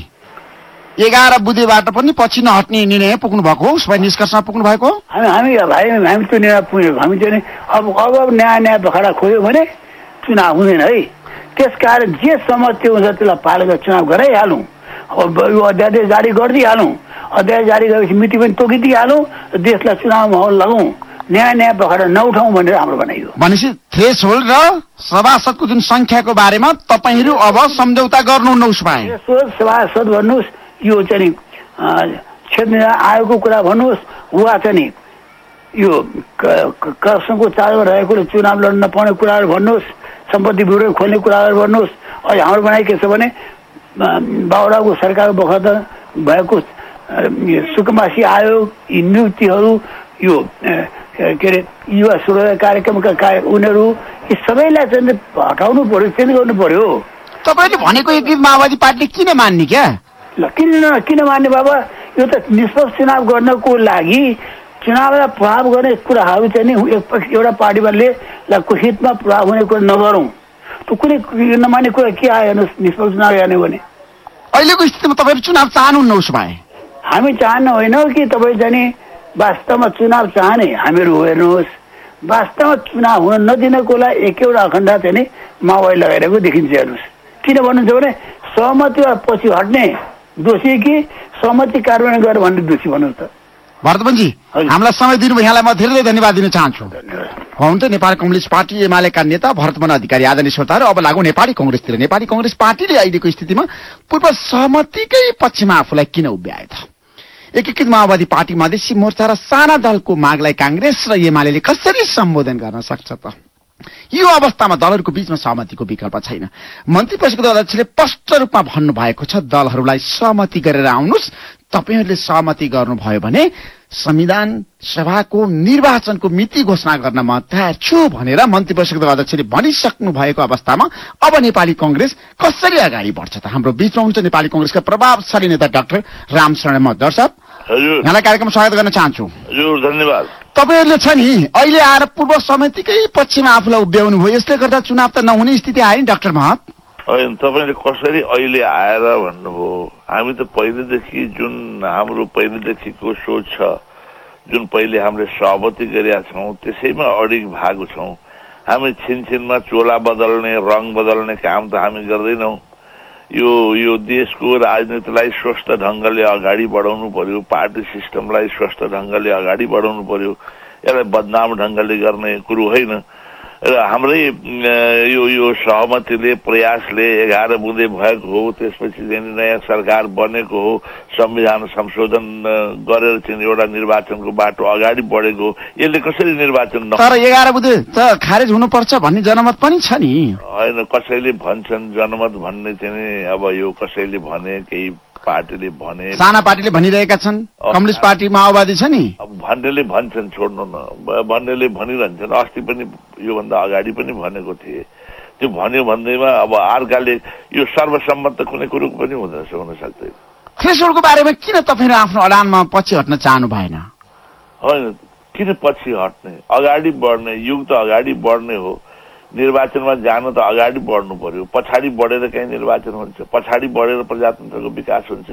एघार बुधेबाट पनि पछि नहट्ने निर्णय पुग्नु भएको हो? उसो भए निष्कर्षमा पुग्नु भएको हामी हामी भाइ हामी त्यो निर्णय पुग्यौँ। हामी चाहिँ नि अब अब अब नयाँ नयाँ बखडा खोज्यो भने चुनाव हुँदैन है। त्यस कारण जे सहमति हुन्छ त्यसलाई पालेर चुनाव गराइहालौँ। अब यो अध्यादेश जारी गरिदिइहालौँ। अध्यादेश जारी गरेपछि मिति पनि तोकिदिइहालौँ र देशलाई चुनाव माहौल लगाउँ नयाँ नयाँ बखडा नउठाउँ भनेर हाम्रो भनाइ हो। भनेपछि थ्रेस होल्ड र सभासदको जुन संख्याको बारेमा तपाईँहरू अब सम्झौता गर्नुहुन्न सोच सभासद भन्नुहोस् यो चाहिँ क्षेत्र आयोगको कुरा भन्नुहोस् वा चाहिँ यो क- क- करप्सनको चालमा रहेकोले चुनाव लड्न नपाउने कुराहरू भन्नुहोस् सम्पत्ति विवरण खोल्ने कुराहरू भन्नुहोस्। अहिले हाम्रो भनाइ के छ भने अँ, बाबुरावको सरकारको बखत भएको सुकमासी आयोग यी नियुक्तिहरू यो के अरे युवा सुरक्षा कार्यक्रमका कार्य उनीहरू यी सबैलाई चाहिँ हटाउनु पर्यो चेन्ज गर्नु पर्यो तपाईँले भनेको माओवादी पार्टीले किन मान्ने क्या ल किन किन मान्ने बाबा यो त निष्पक्ष चुनाव गर्नको लागि चुनावलाई प्रभाव गर्ने कुराहरू चाहिँ नि एक पक्ष- एउटा पार्टीले हितमा प्रभाव हुने कुरा नगरौँ त्यो कुनै नमान्ने कुरा के आयो हेर्नुहोस् निष्पक्ष चुनाव गर्ने भने अहिलेको स्थितिमा तपाईँहरू चुनाव चाहनुहुन्न उसो भए हामी चाहन्न होइनौँ कि तपाईँ चाहिँ नि वास्तवमा चुनाव चाहने? हामीहरू हेर्नुहोस्। वास्तवमा चुनाव हुन नदिनको लागि एक एउटा अखण्ड चाहिँ नि माओवादी लगाइरहेको देखिन्छ हेर्नुहोस्। किन भन्नुहुन्छ भने सहमतिमा पछि हट्ने दोषी कि सहमति कार्यान्वयन गर भन्ने दोषी भन्नुहोस् त भरतमनजी हामीलाई समय दिनुभयो यहाँलाई म धेरै धन्यवाद दिन चाहन्छु। हुनुहुन्थ्यो नेपाल कम्युनिस्ट पार्टी एमालेका नेता भरतमन अधिकारी आदरणीय श्रोताहरू। अब लागु नेपाली कङ्ग्रेसतिर। नेपाली कङ्ग्रेस पार्टीले अहिलेको स्थितिमा पूर्व सहमतिकै पक्षमा आफूलाई किन उभ्याए त एकीकृत माओवादी पार्टी मधेसी मोर्चा र साना दलको मागलाई काङ्ग्रेस र एमाले कसरी सम्बोधन गर्न सक्छ त? यो अवस्थामा दलहरूको बीचमा सहमतिको विकल्प छैन। मन्त्री परिषदको अध्यक्षले स्पष्ट रूपमा भन्नुभएको छ दलहरूलाई सहमति गरेर आउनुहोस्। तपाईँहरूले सहमति गर्नुभयो भने संविधान सभाको निर्वाचनको मिति घोषणा गर्न म तयार छु भनेर मन्त्री परिषदको अध्यक्षले भनिसक्नु भएको अवस्थामा अब नेपाली कङ्ग्रेस कसरी अगाडि बढ्छ त? हाम्रो बीचमा हुन्छ नेपाली कङ्ग्रेसका प्रभावशाली नेता डाक्टर रामशरण मद्दर साहब। यहाँलाई कार्यक्रम स्वागत गर्न चाहन्छु। हजुर धन्यवाद। तपाईँहरूले छ नि अहिले आएर पूर्व समितिकै पक्षमा आफूलाई उभ्याउनु भयो यसले गर्दा चुनाव त नहुने स्थिति आयो नि डाक्टर महत। होइन तपाईँले कसरी अहिले आएर भन्नुभयो? हामी त पहिलेदेखि जुन हाम्रो पहिलेदेखिको सोच छ जुन पहिले हामीले सहमति गरेका छौँ त्यसैमा अडिग भएको छौँ। हामी छिनछिनमा चोला बदल्ने रङ बदल्ने काम त हामी गर्दैनौँ। यो यो देशको राजनीतिलाई स्वस्थ ढङ्गले अगाडि बढाउनु पर्यो पार्टी सिस्टमलाई स्वस्थ ढङ्गले अगाडि बढाउनु पर्यो यसलाई बदनाम ढङ्गले गर्ने कुरो होइन। र हाम्रै यो यो सहमतिले प्रयासले एघार बुँदे भएको हो त्यसपछि चाहिँ नयाँ सरकार बनेको हो संविधान संशोधन गरेर चाहिँ एउटा निर्वाचनको बाटो अगाडि बढेको हो यसले कसरी निर्वाचन तर एघार बुधे त खारेज हुनुपर्छ भन्ने जनमत पनि छ नि। होइन कसैले भन्छन् जनमत भन्ने चाहिँ अब यो कसैले भने केही पार्टीले भने साना पार्टीले भनिरहेका छन्। कम्युनिस्ट पार्टी माओवादी छ नि। भन्नेले भन्छन् छोड्नु न। भन्नेले भनिरहन्छन्। अस्ति पनि योभन्दा अगाडि पनि भनेको थिए। त्यो भन्यो भन्दैमा अब अर्काले यो सर्वसम्मत कुनै कुरो पनि हुँदैन हुन सक्दैन। थ्रेसोल्डको बारेमा किन तपाईँहरू आफ्नो अडानमा पछि हट्न चाहनु भएन? होइन किन पछि हट्ने? अगाडि बढ्ने युग त अगाडि बढ्ने हो। निर्वाचनमा जानु त अगाडि बढ्नु पर्यो। पछाडि बढेर कहीँ निर्वाचन हुन्छ। पछाडि बढेर प्रजातन्त्रको विकास हुन्छ।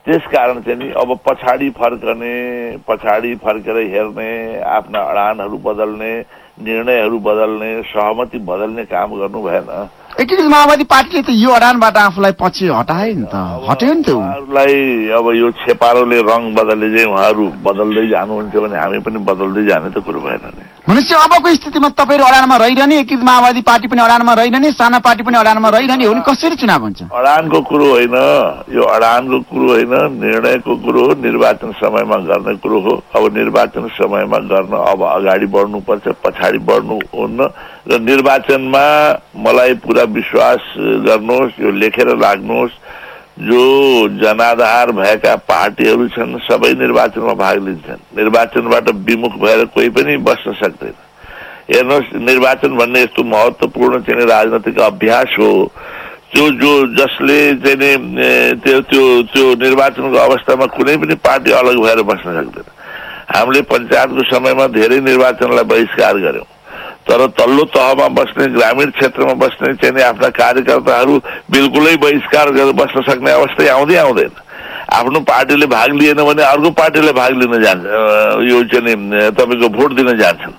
त्यस कारण चाहिँ नि अब पछाडि फर्कने पछाडि फर्केर हेर्ने आफ्ना अडानहरू बदल्ने निर्णयहरू बदल्ने सहमति बदल्ने काम गर्नु भएन। एकीकृत माओवादी पार्टीले त यो अडानबाट आफूलाई पछि हटायो नि त। हट्यो नि त। उहाँहरूलाई अब यो छेपारोले रङ बदले चाहिँ उहाँहरू बदल्दै जानुहुन्छ भने हामी पनि बदल्दै जाने त कुरो भएन नि। भनेपछि अबको स्थितिमा तपाईँहरू अडानमा रहिरहने एकीकृत माओवादी पार्टी पनि अडानमा रहिरहने साना पार्टी पनि अडानमा रहिरहने हो भने कसरी चुनाव हुन्छ? अडानको कुरो होइन यो अडानको कुरो होइन निर्णयको कुरो हो निर्वाचन समयमा गर्ने कुरो हो। अब निर्वाचन समयमा गर्न अब अगाडि बढ्नुपर्छ पछाडि बढ्नु हुन्न। र निर्वाचनमा मलाई पुरा विश्वास गर्नुहोस् यो लेखेर राख्नुहोस् जो जनाधार भएका पार्टीहरू छन् सबै निर्वाचनमा भाग लिन्छन्। निर्वाचनबाट विमुख भएर कोही पनि बस्न सक्दैन। हेर्नुहोस् निर्वाचन भन्ने यस्तो महत्त्वपूर्ण चाहिँ राजनैतिक अभ्यास हो। त्यो जो जसले चाहिँ त्यो त्यो त्यो निर्वाचनको अवस्थामा कुनै पनि पार्टी अलग भएर बस्न सक्दैन। हामीले पञ्चायतको समयमा धेरै निर्वाचनलाई बहिष्कार गर्यौँ तर तल्लो तहमा बस्ने ग्रामीण क्षेत्रमा बस्ने चाहिँ नि आफ्ना कार्यकर्ताहरू बिल्कुलै बहिष्कार गरेर बस्न सक्ने अवस्था आउँदै आउँदैन। आफ्नो पार्टीले भाग लिएन भने अर्को पार्टीले भाग लिन जान्छ यो चाहिँ नि तपाईँको भोट दिन जान्छन्।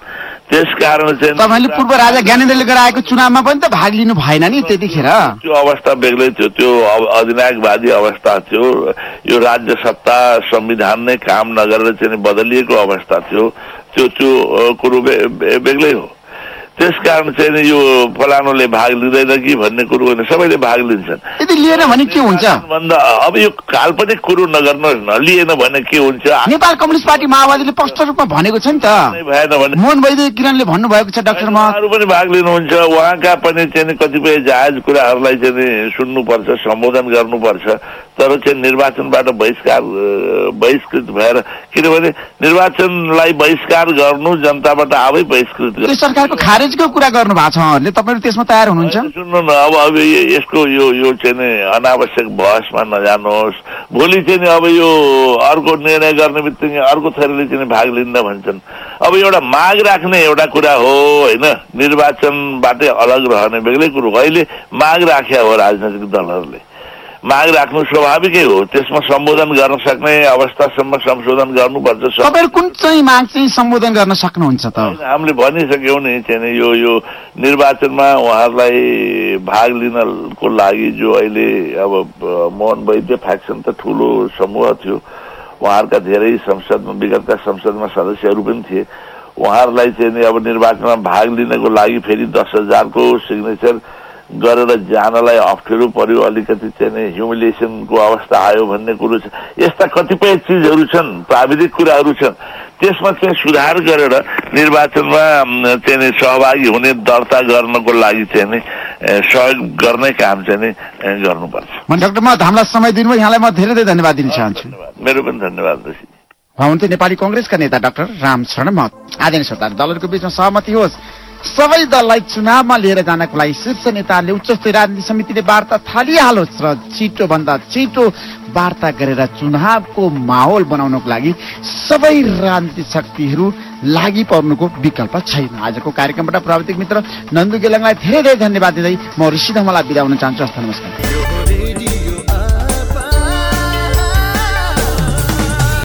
त्यस कारण चाहिँ तपाईँले पूर्व राजा ज्ञानेन्द्रले गराएको चुनावमा पनि त भाग लिनु भएन नि त्यतिखेर। त्यो अवस्था बेग्लै थियो त्यो अधिनायकवादी अवस्था थियो। यो राज्य सत्ता संविधान नै काम नगरेर चाहिँ बदलिएको अवस्था थियो। त्यो त्यो कुरो बेग्लै हो। त्यस कारण चाहिँ यो फलानुले भाग लिँदैन कि भन्ने कुरो होइन सबैले भाग लिन्छन्। यदि लिएन भने के हुन्छ? भन्दा अब यो काल्पनिक कुरो नगर्नुहोस् न लिएन भने के हुन्छ? नेपाल कम्युनिस्ट पार्टी माओवादीले स्पष्ट रूपमा भनेको छ नि त। भएन भने मोहन वैद्य किरणले भन्नुभएको छ डाक्टर उहाँहरू पनि भाग लिनुहुन्छ उहाँका पनि चाहिँ कतिपय जायज कुराहरूलाई चाहिँ सुन्नुपर्छ सम्बोधन गर्नुपर्छ। तर चाहिँ निर्वाचनबाट बहिष्कार बहिष्कृत भएर किनभने निर्वाचनलाई बहिष्कार गर्नु जनताबाट आफै बहिष्कृत गर्नु। सरकारको खारेजको कुरा गर्नु भएको छ उहाँहरूले तपाईँहरू त्यसमा तयार हुनुहुन्छ? सुन्नु न अब अब यसको यो यो चाहिँ नि अनावश्यक बहसमा नजानुहोस्। भोलि चाहिँ नि अब यो अर्को निर्णय गर्ने बित्तिकै अर्को थरीले चाहिँ भाग लिन्न भन्छन्। अब एउटा माग राख्ने एउटा कुरा हो होइन? निर्वाचनबाटै अलग रहने बेग्लै कुरो। अहिले माग राख्या हो राजनैतिक दलहरूले। माग राख्नु स्वाभाविकै हो। त्यसमा सम्बोधन गर्न सक्ने अवस्थासम्म संशोधन गर्नुपर्छ तपाईँहरू कुन चाहिँ माग चाहिँ सम्बोधन गर्न सक्नुहुन्छ त? हामीले भनिसक्यौँ नि चाहिँ यो यो निर्वाचनमा उहाँहरूलाई भाग लिनको लागि जो अहिले अब मोहन वैद्य फ्याक्सन त ठुलो समूह थियो। उहाँहरूका धेरै संसदमा विगतका संसदमा सदस्यहरू पनि थिए। उहाँहरूलाई चाहिँ अब निर्वाचनमा भाग लिनको लागि फेरि दस हजारको सिग्नेचर गरेर जानलाई अप्ठ्यारो पर्यो अलिकति चाहिँ नि ह्युमिलिएसनको अवस्था आयो भन्ने कुरो छ। यस्ता कतिपय चिजहरू छन् प्राविधिक कुराहरू छन्। त्यसमा चाहिँ सुधार गरेर निर्वाचनमा चाहिँ सहभागी हुने दर्ता गर्नको लागि चाहिँ नि सहयोग गर्ने काम चाहिँ नि गर्नुपर्छ। डाक्टर महत हामीलाई समय दिनुभयो यहाँलाई म धेरै धेरै धन्यवाद दिन चाहन्छु। मेरो पनि धन्यवाद हुन्थे नेपाली कङ्ग्रेसका नेता डाक्टर राम शरण महत। आदरणीय श्रोता दलहरूको बीचमा सहमति होस्। सबै दललाई चुनावमा लिएर जानको लागि शीर्ष नेताहरूले उच्चस्तरीय राजनीति समितिले वार्ता थालिहालोस् र छिटो भन्दा छिटो वार्ता गरेर चुनावको माहौल बनाउनको लागि सबै राजनीतिक शक्तिहरू लागि पर्नुको विकल्प छैन। आजको कार्यक्रमबाट प्राविधिक मित्र नन्दु गेलङलाई धेरै धेरै धन्यवाद दिँदै म ऋषि धमलाई बिदा हुन चाहन्छु। हस्त नमस्कार।